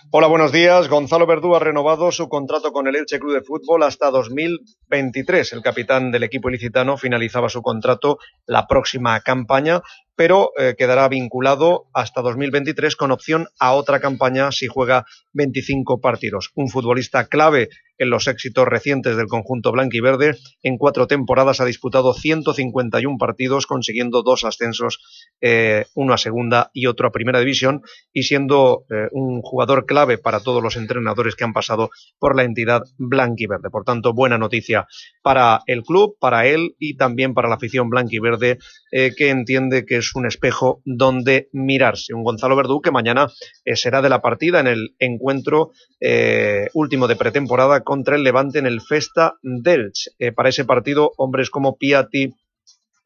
Hola, buenos días. Gonzalo Verdú ha renovado su contrato con el Elche Club de Fútbol hasta 2023. El capitán del equipo ilicitano finalizaba su contrato la próxima campaña, pero eh, quedará vinculado hasta 2023 con opción a otra campaña si juega 25 partidos. Un futbolista clave en los éxitos recientes del conjunto blanquiverde. En cuatro temporadas ha disputado 151 partidos, consiguiendo dos ascensos, eh, uno a segunda y otro a primera división, y siendo eh, un jugador clave para todos los entrenadores que han pasado por la entidad blanquiverde. Por tanto, buena noticia para el club, para él y también para la afición blanquiverde, eh, que entiende que es un espejo donde mirarse. Un Gonzalo Verdú que mañana eh, será de la partida en el encuentro último de pretemporada contra el Levante en el Festa Delch. Eh, para ese partido, hombres como Piatti,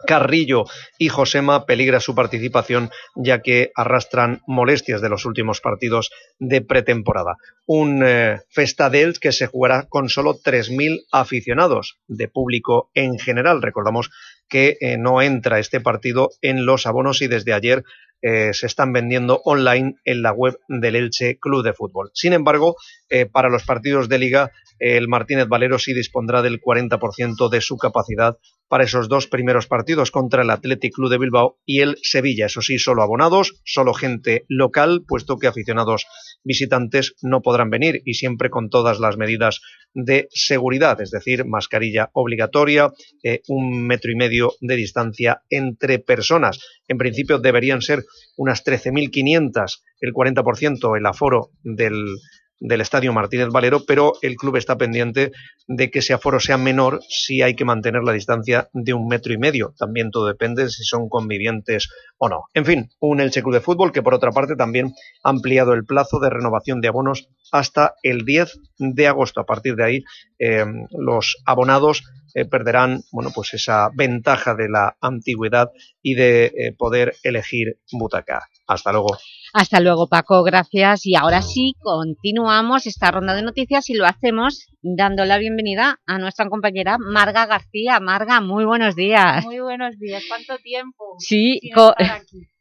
Carrillo y Josema peligra su participación ya que arrastran molestias de los últimos partidos de pretemporada. Un eh, Festa Delch que se jugará con solo 3.000 aficionados de público en general. Recordamos que eh, no entra este partido en los abonos y desde ayer eh, se están vendiendo online en la web del Elche Club de Fútbol. Sin embargo, eh, para los partidos de liga, el Martínez Valero sí dispondrá del 40% de su capacidad para esos dos primeros partidos contra el Athletic Club de Bilbao y el Sevilla. Eso sí, solo abonados, solo gente local, puesto que aficionados visitantes no podrán venir y siempre con todas las medidas de seguridad, es decir, mascarilla obligatoria, eh, un metro y medio de distancia entre personas. En principio deberían ser unas 13.500, el 40% el aforo del, del Estadio Martínez Valero, pero el club está pendiente de que ese aforo sea menor si hay que mantener la distancia de un metro y medio. También todo depende de si son convivientes o no. En fin, un Elche Club de Fútbol que por otra parte también ha ampliado el plazo de renovación de abonos hasta el 10 de agosto. A partir de ahí, eh, los abonados eh, perderán bueno, pues esa ventaja de la antigüedad y de eh, poder elegir butaca. Hasta luego. Hasta luego, Paco, gracias. Y ahora sí, continuamos esta ronda de noticias y lo hacemos dando la bienvenida a nuestra compañera Marga García. Marga, muy buenos días. Muy buenos días. ¿Cuánto tiempo? Sí,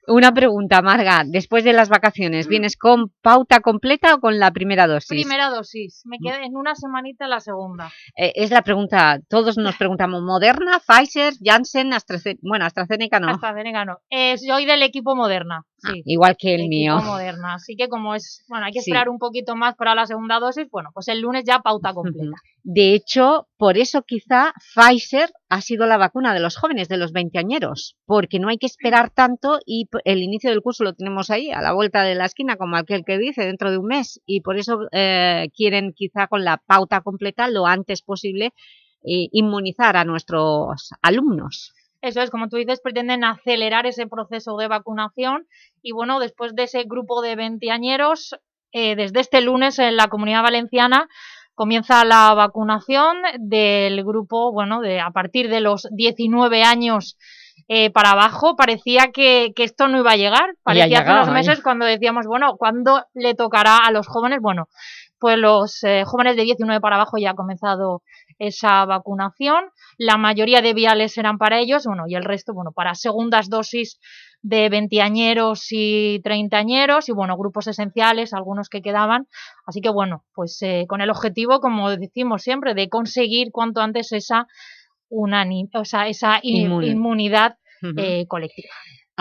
una pregunta, Marga. Después de las vacaciones, ¿vienes con pauta completa o con la primera dosis? Primera dosis. Me quedé en una semanita la segunda. Eh, es la pregunta, todos nos preguntamos, ¿Moderna, Pfizer, Janssen, AstraZeneca? Bueno, AstraZeneca no, AstraZeneca no. Eh, soy del equipo Moderna. Sí. igual que el mío. Moderna. Así que como es, bueno, hay que Sí. esperar un poquito más para la segunda dosis, bueno, pues el lunes ya pauta (laughs) completa. De hecho, por eso quizá Pfizer ha sido la vacuna de los jóvenes, de los veinteañeros, porque no hay que esperar tanto y el inicio del curso lo tenemos ahí, a la vuelta de la esquina, como aquel que dice, dentro de un mes, y por eso eh, quieren quizá con la pauta completa lo antes posible eh, inmunizar a nuestros alumnos. Eso es, como tú dices, pretenden acelerar ese proceso de vacunación y bueno, después de ese grupo de veinteañeros, eh, desde este lunes en la Comunidad Valenciana comienza la vacunación del grupo, bueno, de a partir de los 19 años eh, para abajo. Parecía que, que esto no iba a llegar, parecía hace unos ¿eh? meses cuando decíamos, bueno, ¿cuándo le tocará a los jóvenes? Bueno, pues los eh, jóvenes de 19 para abajo ya ha comenzado esa vacunación. La mayoría de viales eran para ellos, bueno, y el resto, bueno, para segundas dosis de veinteañeros y treintañeros y, bueno, grupos esenciales, algunos que quedaban. Así que, bueno, pues eh, con el objetivo, como decimos siempre, de conseguir cuanto antes esa, unani- o sea, esa inmunidad eh, colectiva.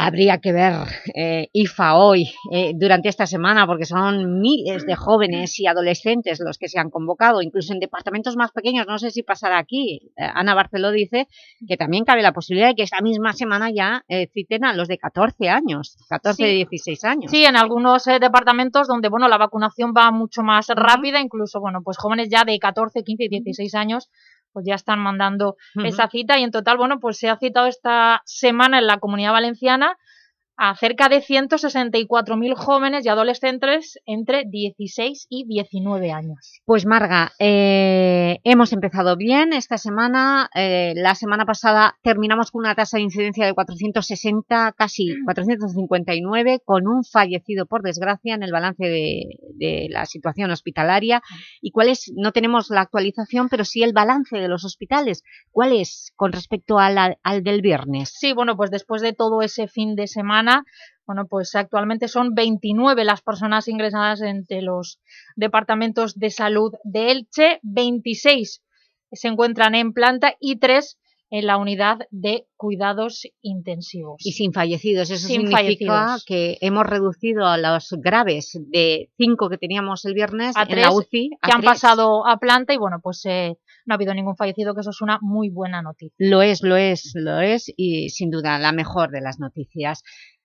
Habría que ver eh, IFA hoy, eh, durante esta semana, porque son miles de jóvenes y adolescentes los que se han convocado, incluso en departamentos más pequeños, no sé si pasará aquí. Eh, Ana Barceló dice que también cabe la posibilidad de que esta misma semana ya eh, citen a los de 14 años, 14 Sí. y 16 años. Sí, en algunos eh, departamentos donde, bueno, la vacunación va mucho más rápida, incluso, bueno, pues jóvenes ya de 14, 15 y 16 años, pues ya están mandando esa cita y en total, bueno, pues se ha citado esta semana en la Comunidad Valenciana a cerca de 164.000 jóvenes y adolescentes entre 16 y 19 años. Pues Marga, eh, hemos empezado bien esta semana. eh, la semana pasada terminamos con una tasa de incidencia de 460, casi 459, con un fallecido, por desgracia, en el balance de, de la situación hospitalaria. ¿Y cuál es? No tenemos la actualización, pero sí el balance de los hospitales. ¿Cuál es con respecto a la- al del viernes? Sí, bueno, pues después de todo ese fin de semana, bueno, pues actualmente son 29 las personas ingresadas entre los departamentos de salud de Elche, 26 se encuentran en planta y 3 en la unidad de cuidados intensivos. Y sin fallecidos, eso Sin significa fallecidos. que hemos reducido a los graves de 5 que teníamos el viernes a en tres la UCI a que han pasado a planta y bueno, pues eh, no ha habido ningún fallecido, que eso es una muy buena noticia. Lo es, lo es, lo es y sin duda la mejor de las noticias.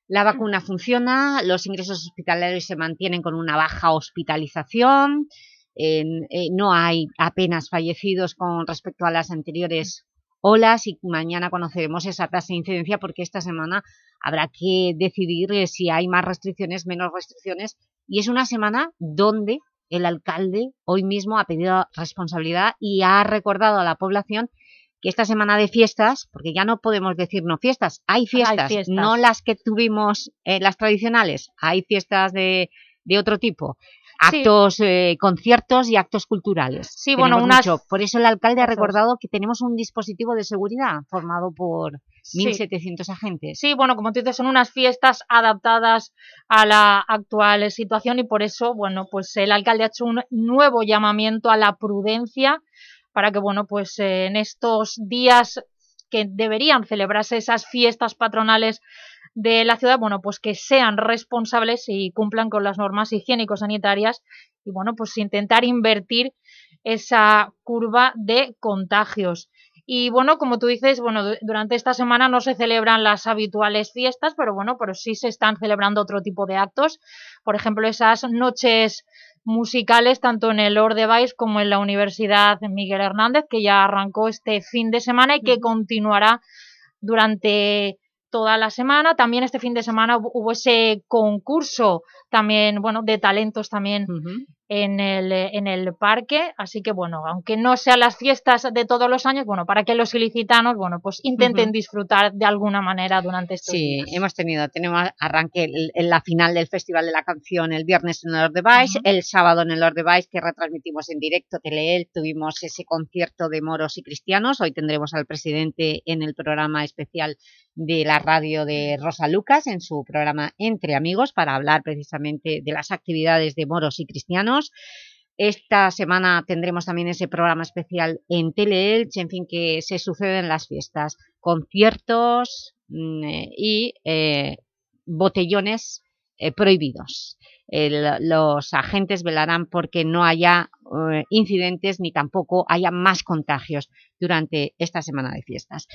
La vacuna funciona, los ingresos hospitalarios se mantienen con una baja hospitalización, eh, no hay apenas fallecidos con respecto a las anteriores olas y mañana conoceremos esa tasa de incidencia porque esta semana habrá que decidir eh, si hay más restricciones, menos restricciones. Y es una semana donde el alcalde hoy mismo ha pedido responsabilidad y ha recordado a la población que esta semana de fiestas, porque ya no podemos decir no fiestas, hay fiestas, fiestas. no las que tuvimos, eh, las tradicionales, hay fiestas de, de otro tipo, Sí. actos, eh, conciertos y actos culturales. Sí, bueno, Tenemos unas- mucho. Por eso el alcalde ha recordado que tenemos un dispositivo de seguridad formado por Sí. 1.700 agentes. Sí, bueno, como tú dices, son unas fiestas adaptadas a la actual situación y por eso, bueno, pues el alcalde ha hecho un nuevo llamamiento a la prudencia para que, bueno, pues eh, en estos días que deberían celebrarse esas fiestas patronales de la ciudad, bueno, pues que sean responsables y cumplan con las normas higiénico-sanitarias y, bueno, pues intentar invertir esa curva de contagios. Y bueno, como tú dices, bueno, du- durante esta semana no se celebran las habituales fiestas, pero bueno, pero sí se están celebrando otro tipo de actos. Por ejemplo, esas noches musicales tanto en el Lord Device como en la Universidad Miguel Hernández, que ya arrancó este fin de semana y que continuará durante toda la semana. También este fin de semana hubo, ese concurso también, bueno, de talentos también en, el, eh, en el parque. Así que, bueno, aunque no sean las fiestas de todos los años, bueno, para que los ilicitanos, bueno, pues intenten disfrutar de alguna manera durante estos Sí, días. hemos tenido, tenemos arranque en la final del Festival de la Canción el viernes en el Lord Device, el sábado en el Lord Device que retransmitimos en directo Teleel, tuvimos ese concierto de moros y cristianos, hoy tendremos al presidente en el programa especial de la radio de Rosa Lucas, en su programa Entre Amigos, para hablar precisamente de las actividades de moros y cristianos. Esta semana tendremos también ese programa especial en Teleelch, en fin, que se suceden las fiestas, conciertos mm, eh, y eh, botellones eh, prohibidos. El- los agentes velarán porque no haya eh, incidentes ni tampoco haya más contagios durante esta semana de fiestas.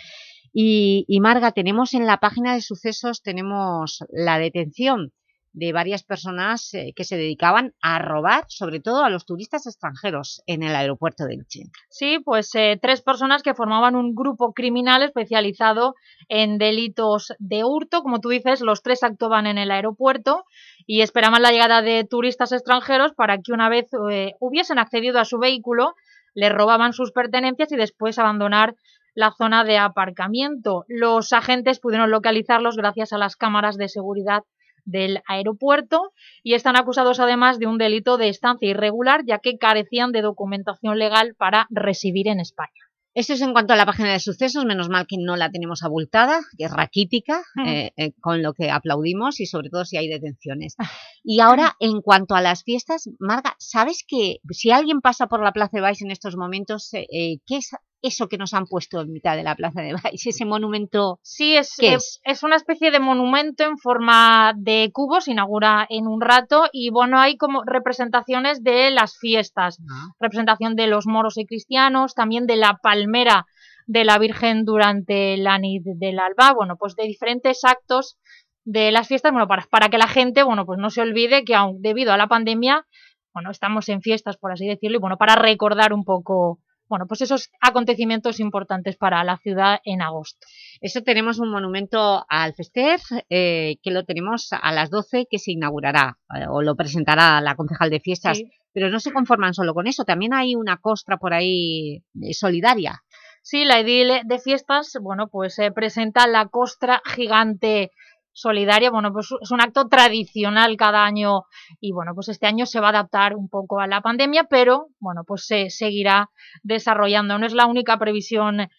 Y, y Marga, tenemos en la página de sucesos tenemos la detención de varias personas eh, que se dedicaban a robar, sobre todo a los turistas extranjeros en el aeropuerto de Elche. Sí, pues eh, tres personas que formaban un grupo criminal especializado en delitos de hurto. Como tú dices, los tres actuaban en el aeropuerto y esperaban la llegada de turistas extranjeros para que una vez eh, hubiesen accedido a su vehículo, le robaban sus pertenencias y después abandonar la zona de aparcamiento. Los agentes pudieron localizarlos gracias a las cámaras de seguridad del aeropuerto y están acusados además de un delito de estancia irregular ya que carecían de documentación legal para residir en España. Esto es en cuanto a la página de sucesos, menos mal que no la tenemos abultada, que es raquítica, Mm. eh, eh, con lo que aplaudimos y sobre todo si hay detenciones. Y ahora, en cuanto a las fiestas, Marga, ¿sabes que si alguien pasa por la Plaza de Baix en estos momentos, eh, eh, qué es eso que nos han puesto en mitad de la Plaza de Baix, ese monumento? Sí, es, ¿Qué eh, es? es una especie de monumento en forma de cubo, se inaugura en un rato y bueno, hay como representaciones de las fiestas, representación de los moros y cristianos, también de la palmera de la Virgen durante la nit del alba, bueno, pues de diferentes actos de las fiestas, bueno, para, para que la gente, bueno, pues no se olvide que aun debido a la pandemia, bueno, estamos en fiestas, por así decirlo, y bueno, para recordar un poco, bueno, pues esos acontecimientos importantes para la ciudad en agosto. Eso tenemos un monumento al Fester, eh, que lo tenemos a las 12, que se inaugurará, eh, o lo presentará la concejal de fiestas, Sí. pero no se conforman solo con eso, también hay una costra por ahí eh, solidaria. Sí, la edil de fiestas, bueno, pues se presenta la costra gigante solidaria, bueno, pues es un acto tradicional cada año y bueno, pues este año se va a adaptar un poco a la pandemia, pero bueno, pues se seguirá desarrollando. No es la única previsión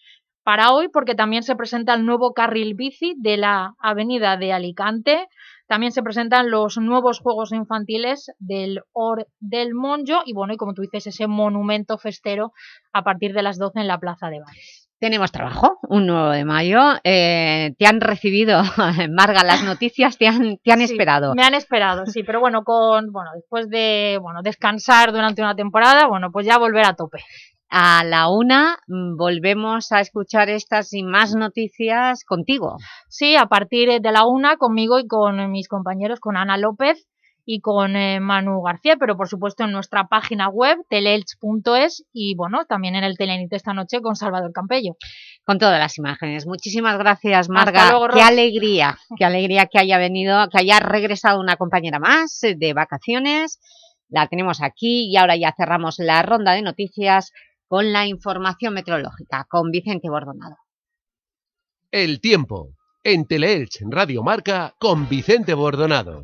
para hoy porque también se presenta el nuevo carril bici de la avenida de Alicante, también se presentan los nuevos juegos infantiles del Or del Monjo y bueno, y como tú dices, ese monumento festero a partir de las 12 en la Plaza de Bares. Tenemos trabajo, un 9 de mayo. Eh, ¿Te han recibido, (laughs) Marga, las noticias? ¿Te han, te han Sí, esperado? Me han esperado, sí, pero bueno, con bueno, después de bueno, descansar durante una temporada, bueno, pues ya volver a tope. A la una mm, volvemos a escuchar estas y más noticias contigo. Sí, a partir de la una conmigo y con mis compañeros, con Ana López y con eh, Manu García, pero por supuesto en nuestra página web, teleelch.es y bueno, también en el Telenit esta noche con Salvador Campello. con todas las imágenes. Muchísimas gracias, Marga. Luego, qué alegría, qué alegría que haya venido, que haya regresado una compañera más eh, de vacaciones. La tenemos aquí y ahora ya cerramos la ronda de noticias con la información meteorológica, con Vicente Bordonado. El tiempo. En Teleelch Radio Marca con Vicente Bordonado.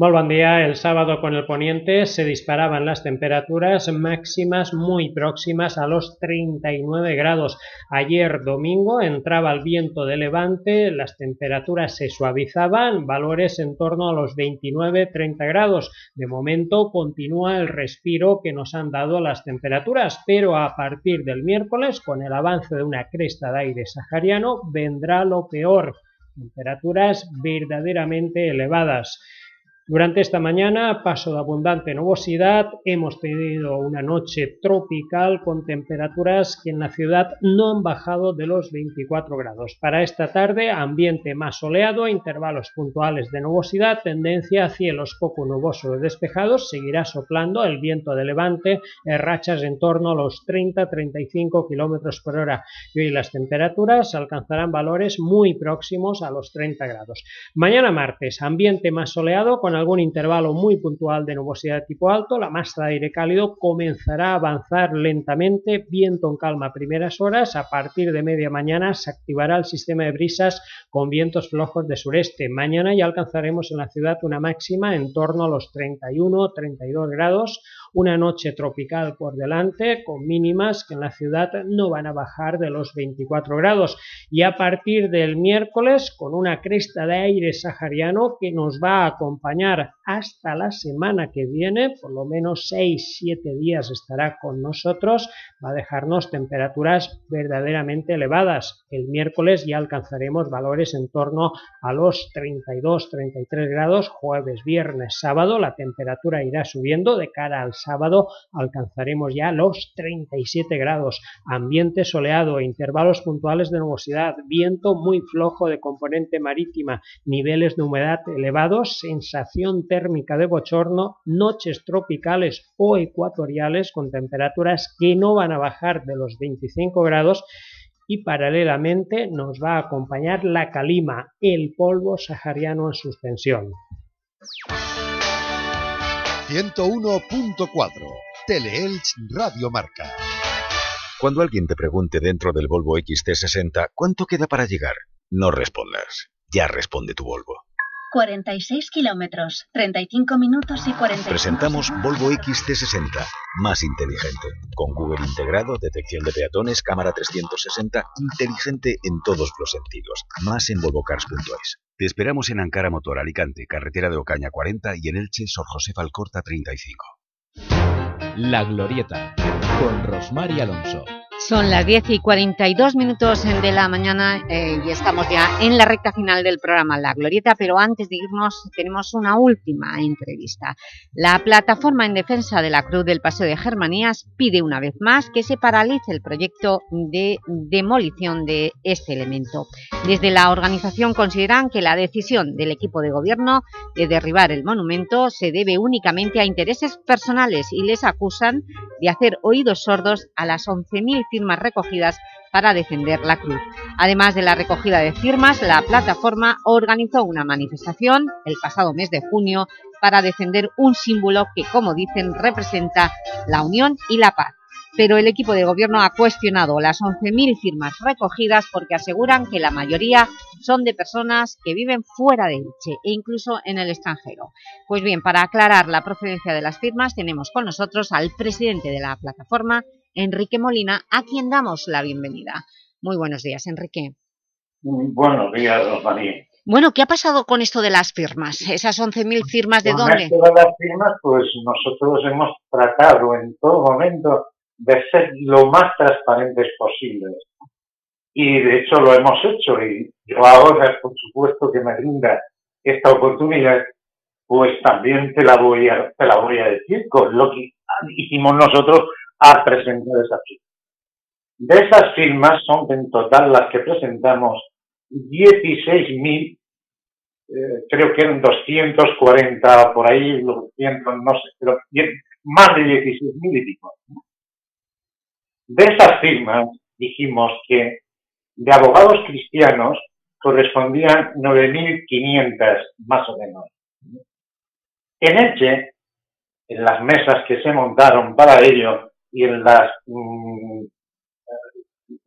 Muy buen día. El sábado con el poniente se disparaban las temperaturas máximas muy próximas a los 39 grados. Ayer domingo entraba el viento de levante, las temperaturas se suavizaban, valores en torno a los 29-30 grados. De momento continúa el respiro que nos han dado las temperaturas, pero a partir del miércoles, con el avance de una cresta de aire sahariano, vendrá lo peor. Temperaturas verdaderamente elevadas. Durante esta mañana, paso de abundante nubosidad, hemos tenido una noche tropical con temperaturas que en la ciudad no han bajado de los 24 grados. Para esta tarde, ambiente más soleado, intervalos puntuales de nubosidad, tendencia a cielos poco nubosos despejados, seguirá soplando el viento de levante en rachas en torno a los 30-35 km por hora y hoy las temperaturas alcanzarán valores muy próximos a los 30 grados. Mañana martes, ambiente más soleado con algún intervalo muy puntual de nubosidad de tipo alto, la masa de aire cálido comenzará a avanzar lentamente, viento en calma a primeras horas, a partir de media mañana se activará el sistema de brisas con vientos flojos de sureste. Mañana ya alcanzaremos en la ciudad una máxima en torno a los 31-32 grados, una noche tropical por delante, con mínimas que en la ciudad no van a bajar de los 24 grados. Y a partir del miércoles, con una cresta de aire sahariano que nos va a acompañar hasta la semana que viene, por lo menos 6-7 días estará con nosotros, va a dejarnos temperaturas verdaderamente elevadas. El miércoles ya alcanzaremos valores en torno a los 32-33 grados, jueves, viernes, sábado, la temperatura irá subiendo, de cara al sábado alcanzaremos ya los 37 grados, ambiente soleado, intervalos puntuales de nubosidad, viento muy flojo de componente marítima, niveles de humedad elevados, sensación térmica de bochorno, noches tropicales o ecuatoriales con temperaturas que no van a bajar de los 25 grados y paralelamente nos va a acompañar la calima, el polvo sahariano en suspensión. 101.4 Teleelch Radio Marca. Cuando alguien te pregunte dentro del Volvo XT60 cuánto queda para llegar, no respondas. Ya responde tu Volvo. 46 kilómetros, 35 minutos y 45 Presentamos Volvo XC60, más inteligente, con Google integrado, detección de peatones, cámara 360, inteligente en todos los sentidos. Más en volvocars.es. Te esperamos en Ankara Motor Alicante, carretera de Ocaña 40 y en Elche, Sor José Alcorta 35. La Glorieta, con Rosmar y Alonso. Son las 10 y 42 minutos de la mañana eh, y estamos ya en la recta final del programa La Glorieta, pero antes de irnos tenemos una última entrevista. La Plataforma en Defensa de la Cruz del Paseo de Germanías pide una vez más que se paralice el proyecto de demolición de este elemento. Desde la organización consideran que la decisión del equipo de gobierno de derribar el monumento se debe únicamente a intereses personales y les acusan de hacer oídos sordos a las 11.000 firmas recogidas para defender la cruz. Además de la recogida de firmas, la plataforma organizó una manifestación el pasado mes de junio para defender un símbolo que, como dicen, representa la unión y la paz. Pero el equipo de gobierno ha cuestionado las 11.000 firmas recogidas porque aseguran que la mayoría son de personas que viven fuera de Elche e incluso en el extranjero. Pues bien, para aclarar la procedencia de las firmas tenemos con nosotros al presidente de la plataforma, Enrique Molina, a quien damos la bienvenida. Muy buenos días, Enrique. Buenos días, Rosmaría. Bueno, ¿qué ha pasado con esto de las firmas? ¿Esas 11.000 firmas de Con dónde? esto de las firmas, pues nosotros hemos tratado en todo momento de ser lo más transparentes posibles. Y de hecho lo hemos hecho. Y yo ahora, por supuesto, que me brinda esta oportunidad, pues también te la voy a, te la voy a decir con lo que hicimos nosotros al presentar esa firma. De esas firmas son en total las que presentamos 16.000 eh, creo que eran 240 por ahí, 200, no sé, pero más de 16.000 y pico. De esas firmas dijimos que de abogados cristianos correspondían 9.500 más o menos. En Elche, en las mesas que se montaron para ello y en las, mm,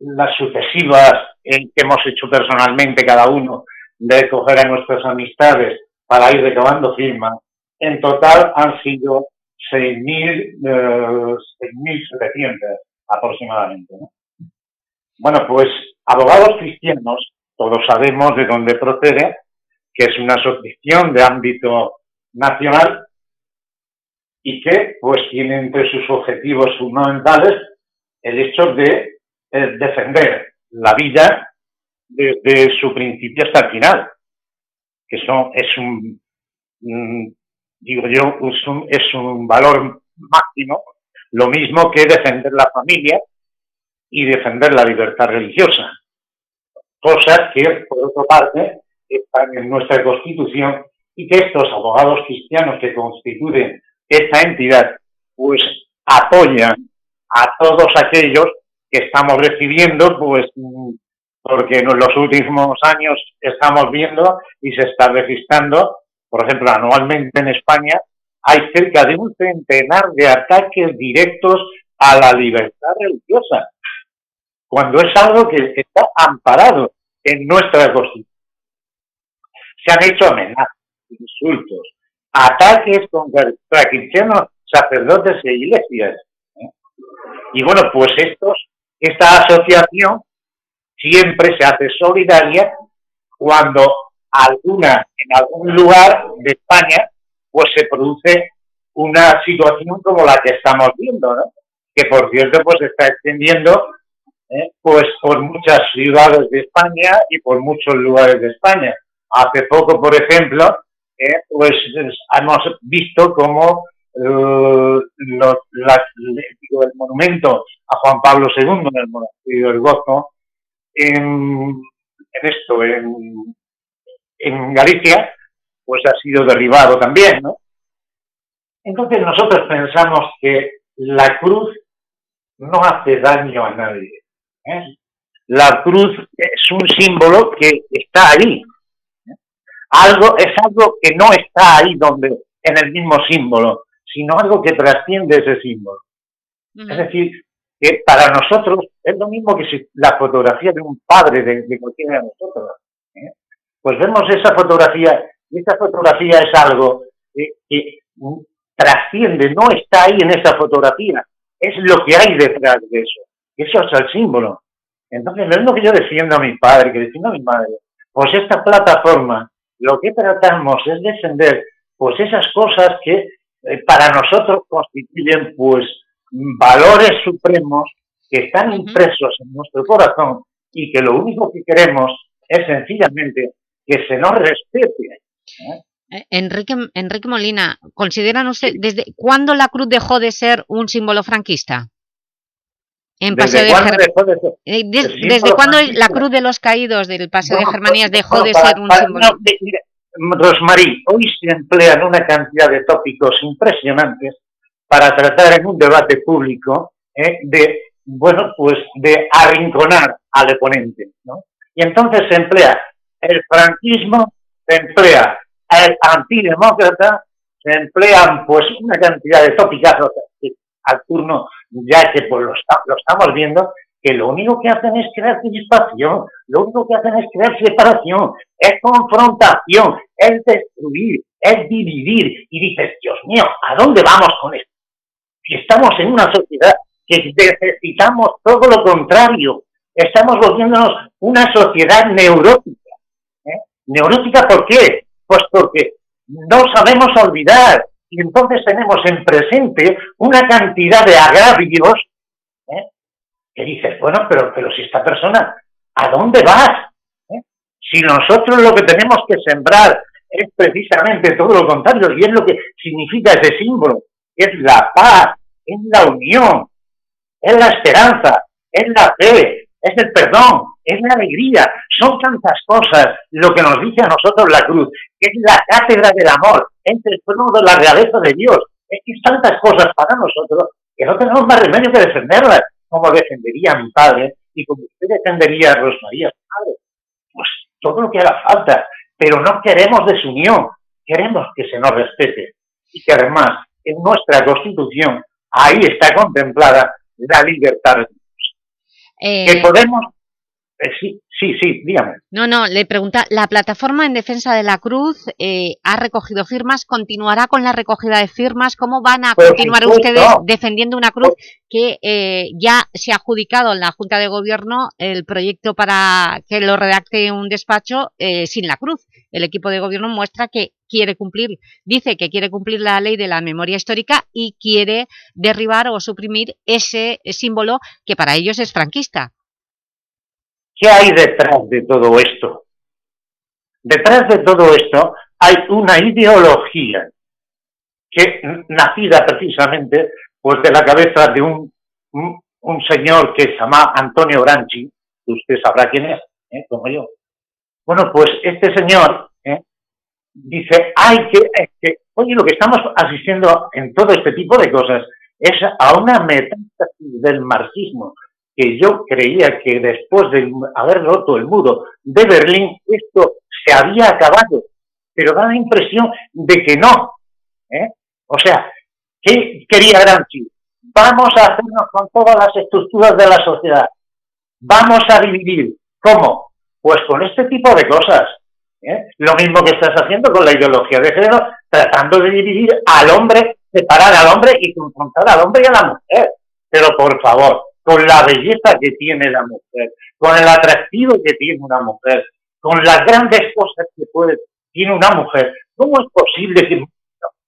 las sucesivas que hemos hecho personalmente cada uno de coger a nuestras amistades para ir recabando firmas, en total han sido 6.700 eh, aproximadamente. Bueno, pues abogados cristianos, todos sabemos de dónde procede, que es una asociación de ámbito nacional y que pues tiene entre sus objetivos fundamentales el hecho de eh, defender la vida desde su principio hasta el final, que eso es un, digo yo, es un, es un valor máximo, lo mismo que defender la familia y defender la libertad religiosa, cosas que, por otra parte, están en nuestra Constitución y que estos abogados cristianos que constituyen esta entidad, pues apoyan a todos aquellos que estamos recibiendo, pues porque en los últimos años estamos viendo y se está registrando, por ejemplo, anualmente en España hay cerca de un centenar de ataques directos a la libertad religiosa, cuando es algo que está amparado en nuestra Constitución. Se han hecho amenazas, insultos, ataques contra cristianos, sacerdotes e iglesias. ¿eh? Y bueno, pues estos, esta asociación siempre se hace solidaria cuando alguna, en algún lugar de España, pues se produce una situación como la que estamos viendo, que por cierto pues está extendiendo ¿eh? pues por muchas ciudades de España y por muchos lugares de España. Hace poco, por ejemplo, ¿eh? pues hemos visto cómo eh, el monumento a Juan Pablo II en el monasterio del Gozo, en, esto, en, Galicia, pues ha sido derribado también, ¿no? Entonces nosotros pensamos que la cruz no hace daño a nadie. ¿eh? La cruz es un símbolo que está ahí. Algo, es algo que no está ahí donde, en el mismo símbolo, sino algo que trasciende ese símbolo. Es decir, que para nosotros es lo mismo que si la fotografía de un padre de, cualquiera de nosotros. ¿eh? Pues vemos esa fotografía, y esa fotografía es algo que trasciende, no está ahí en esa fotografía, es lo que hay detrás de eso. Eso es el símbolo. Entonces, lo mismo que yo defiendo a mi padre, que defiendo a mi madre, pues esta plataforma, lo que tratamos es defender pues esas cosas que eh, para nosotros constituyen pues valores supremos que están impresos en nuestro corazón y que lo único que queremos es sencillamente que se nos respete. ¿eh? Enrique, Enrique Molina, ¿consideran usted desde cuándo la cruz dejó de ser un símbolo franquista? En ¿Desde, de eh, ¿Desde cuándo la cruz de los caídos del Paseo de Germanías dejó de ser un símbolo? No, Rosmarí, hoy se emplean una cantidad de tópicos impresionantes para tratar en un debate público eh, de, bueno, pues de arrinconar al oponente, ¿no? Y entonces se emplea el franquismo, se emplea el antidemócrata, se emplean pues una cantidad de tópicos al turno, ya que pues lo, estamos viendo, que lo único que hacen es crear crispación, lo único que hacen es crear separación, es confrontación, es destruir, es dividir. Y dices, Dios mío, ¿a dónde vamos con esto? Si estamos en una sociedad que necesitamos todo lo contrario, estamos volviéndonos una sociedad neurótica. ¿eh? ¿Neurótica por qué? Pues porque no sabemos olvidar, y entonces tenemos en presente una cantidad de agravios ¿eh? que dices, bueno, pero, pero si esta persona, ¿a dónde vas? ¿Eh? Si nosotros lo que tenemos que sembrar es precisamente todo lo contrario, y es lo que significa ese símbolo, es la paz, es la unión, es la esperanza, es la fe, es el perdón, es la alegría, son tantas cosas lo que nos dice a nosotros la cruz, que es la cátedra del amor, entre el trono de la realeza de Dios. Es que es tantas cosas para nosotros que no tenemos más remedio que defenderlas, como defendería mi padre y como usted defendería a Rosmaría, padre. Pues todo lo que haga falta, pero no queremos desunión, queremos que se nos respete y que además en nuestra Constitución ahí está contemplada la libertad. Eh, Que podemos... eh, sí, sí, sí, dígame. No, no, le pregunta, la plataforma en defensa de la Cruz eh, ha recogido firmas, continuará con la recogida de firmas, ¿cómo van a continuar ustedes defendiendo una Cruz que eh, ya se ha adjudicado en la Junta de Gobierno el proyecto para que lo redacte un despacho eh, sin la Cruz? El equipo de Gobierno muestra que quiere cumplir, dice que quiere cumplir la ley de la memoria histórica y quiere derribar o suprimir ese símbolo que para ellos es franquista. ¿Qué hay detrás de todo esto? Detrás de todo esto hay una ideología que nacida precisamente pues de la cabeza de un, un, señor que se llama Antonio Granchi, que usted sabrá quién es, ¿eh? como yo. Bueno, pues este señor ¿eh? dice, hay que, que, oye, lo que estamos asistiendo en todo este tipo de cosas es a una metástasis del marxismo, que yo creía que después de haber roto el muro de Berlín, esto se había acabado, pero da la impresión de que no. ¿eh? O sea, ¿qué quería Gramsci? Vamos a hacernos con todas las estructuras de la sociedad. Vamos a dividir. ¿Cómo? Pues con este tipo de cosas. ¿eh? Lo mismo que estás haciendo con la ideología de género, tratando de dividir al hombre, separar al hombre y confrontar al hombre y a la mujer. Pero por favor, con la belleza que tiene la mujer, con el atractivo que tiene una mujer, con las grandes cosas que puede, tiene una mujer, ¿cómo es posible que,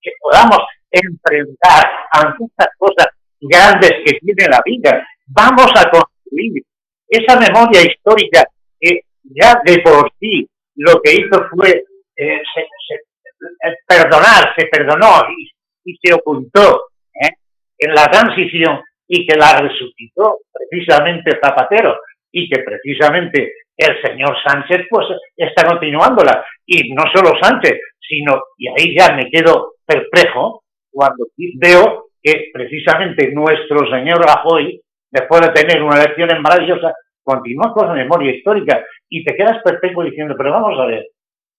que podamos enfrentar ante estas cosas grandes que tiene la vida? Vamos a construir esa memoria histórica que ya de por sí lo que hizo fue eh, se- se- eh, perdonar, se perdonó y, y se ocultó ¿eh? en la transición y que la resucitó precisamente Zapatero y que precisamente el señor Sánchez pues está continuándola y no solo Sánchez sino y ahí ya me quedo perplejo cuando veo que precisamente nuestro señor Rajoy después de tener una elección maravillosa continúa con memoria histórica y te quedas perplejo diciendo pero vamos a ver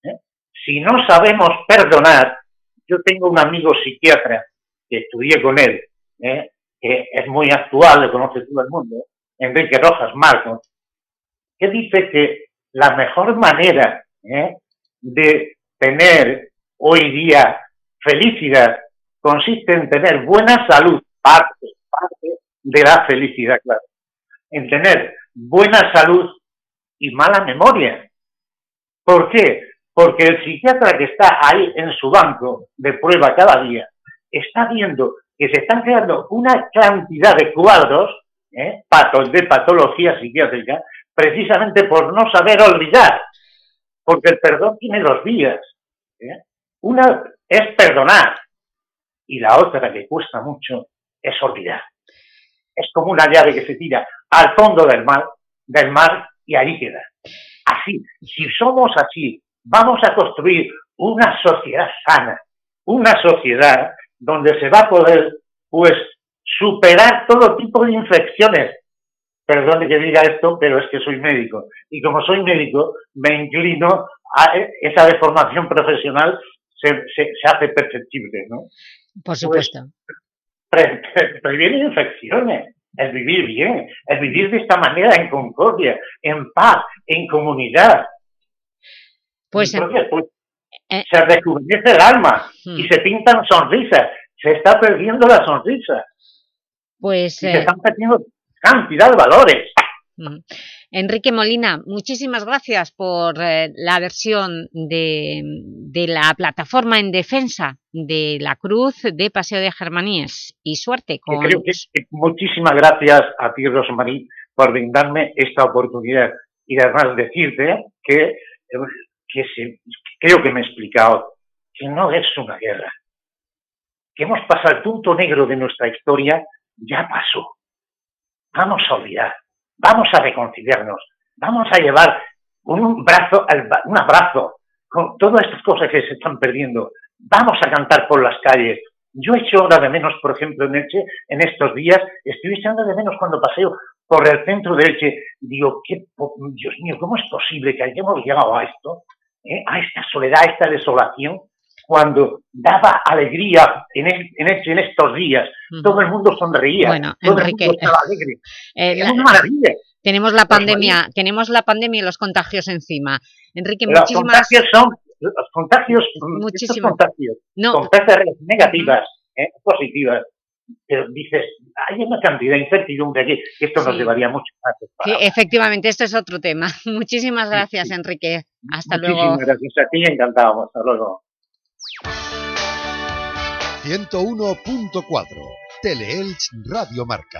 ¿eh? si no sabemos perdonar yo tengo un amigo psiquiatra que estudié con él ¿eh? Que es muy actual, le conoce todo el mundo, Enrique Rojas Marcos, que dice que la mejor manera ¿eh? de tener hoy día felicidad consiste en tener buena salud, parte, parte de la felicidad, claro, en tener buena salud y mala memoria. ¿Por qué? Porque el psiquiatra que está ahí en su banco de prueba cada día está viendo que se están creando una cantidad de cuadros ¿eh? de patología psiquiátrica precisamente por no saber olvidar, porque el perdón tiene dos vías. ¿eh? Una es perdonar y la otra que cuesta mucho es olvidar. Es como una llave que se tira al fondo del mar, del mar y ahí queda. Así, si somos así, vamos a construir una sociedad sana, una sociedad donde se va a poder, pues, superar todo tipo de infecciones. Perdone que diga esto, pero es que soy médico. Y como soy médico, me inclino a esa deformación profesional se, se, se hace perceptible, ¿no? Por supuesto. Pre, pre, previene infecciones, el vivir bien, el vivir de esta manera en concordia, en paz, en comunidad. Pues, pues eh, se rejuvenece el alma hmm. y se pintan sonrisas. Se está perdiendo la sonrisa. Pues y se están perdiendo cantidad de valores. Mm. Enrique Molina, muchísimas gracias por eh, la versión de, de, la plataforma en defensa de la Cruz de Paseo de Germaníes y suerte con... Creo que, que muchísimas gracias a ti, Rosmarí, por brindarme esta oportunidad y además decirte que, que se, creo que me he explicado que no es una guerra, que hemos pasado el punto negro de nuestra historia, ya pasó. Vamos a olvidar, vamos a reconciliarnos, Vamos a llevar un brazo, un abrazo con todas estas cosas que se están perdiendo. Vamos a cantar por las calles. Yo echo ahora de menos, por ejemplo, en Elche, en estos días, estoy echando de menos cuando paseo por el centro de Elche. Digo, Dios mío, ¿cómo es posible que hayamos llegado a esto? Eh? A esta soledad, a esta desolación, cuando daba alegría en, el- en estos días. Todo el mundo sonreía. Bueno, todo Enrique, el mundo estaba alegre. Eh, la- una maravilla. Tenemos la Pues, pandemia, tenemos la pandemia y los contagios encima. Enrique, Los muchísimas contagios son, los contagios, mm, estos Muchísimas. contagios, No. con PCR negativas, eh, positivas, pero dices, hay una cantidad de incertidumbre aquí, que esto nos llevaría mucho más. Sí, efectivamente, esto es otro tema. (laughs) Muchísimas gracias, Enrique. Hasta luego. Muchísimas gracias a ti, encantado. Hasta luego. 101.4 Teleelch Radio Marca.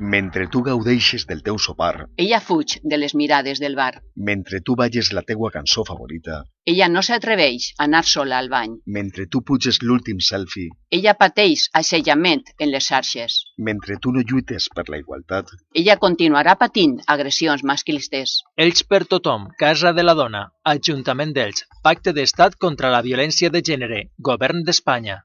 Mentre tu gaudeixes del teu sopar, Ella fuig de les mirades del bar. mentre tu balles la teua cançó favorita, Ella no s'atreveix a anar sola al bany. mentre tu puges l'últim selfie, Ella pateix assetjament en les xarxes. mentre tu no lluites per la igualtat, Ella continuarà patint agressions masclistes. Elx per tothom, Casa de la Dona, Ajuntament d'Elx, Pacte d'Estat contra la Violència de Gènere, Govern d'Espanya.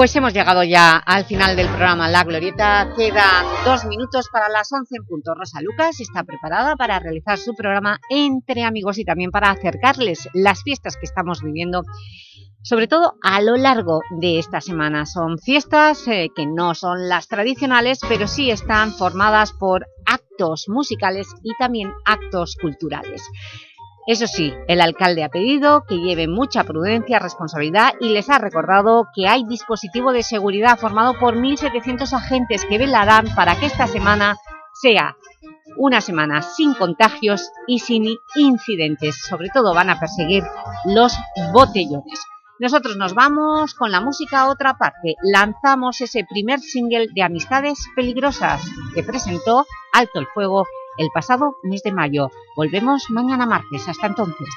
Pues hemos llegado ya al final del programa La Glorieta. Quedan dos minutos para las 11 en punto. Rosa Lucas está preparada para realizar su programa Entre Amigos y también para acercarles las fiestas que estamos viviendo sobre todo a lo largo de esta semana. Son fiestas eh, que no son las tradicionales, pero sí están formadas por actos musicales y también actos culturales. Eso sí, el alcalde ha pedido que lleve mucha prudencia, responsabilidad y les ha recordado que hay dispositivo de seguridad formado por 1.700 agentes que velarán para que esta semana sea una semana sin contagios y sin incidentes. Sobre todo van a perseguir los botellones. Nosotros nos vamos con la música a otra parte. Lanzamos ese primer single de Amistades Peligrosas que presentó Alto el Fuego el pasado mes de mayo. Volvemos mañana martes. Hasta entonces.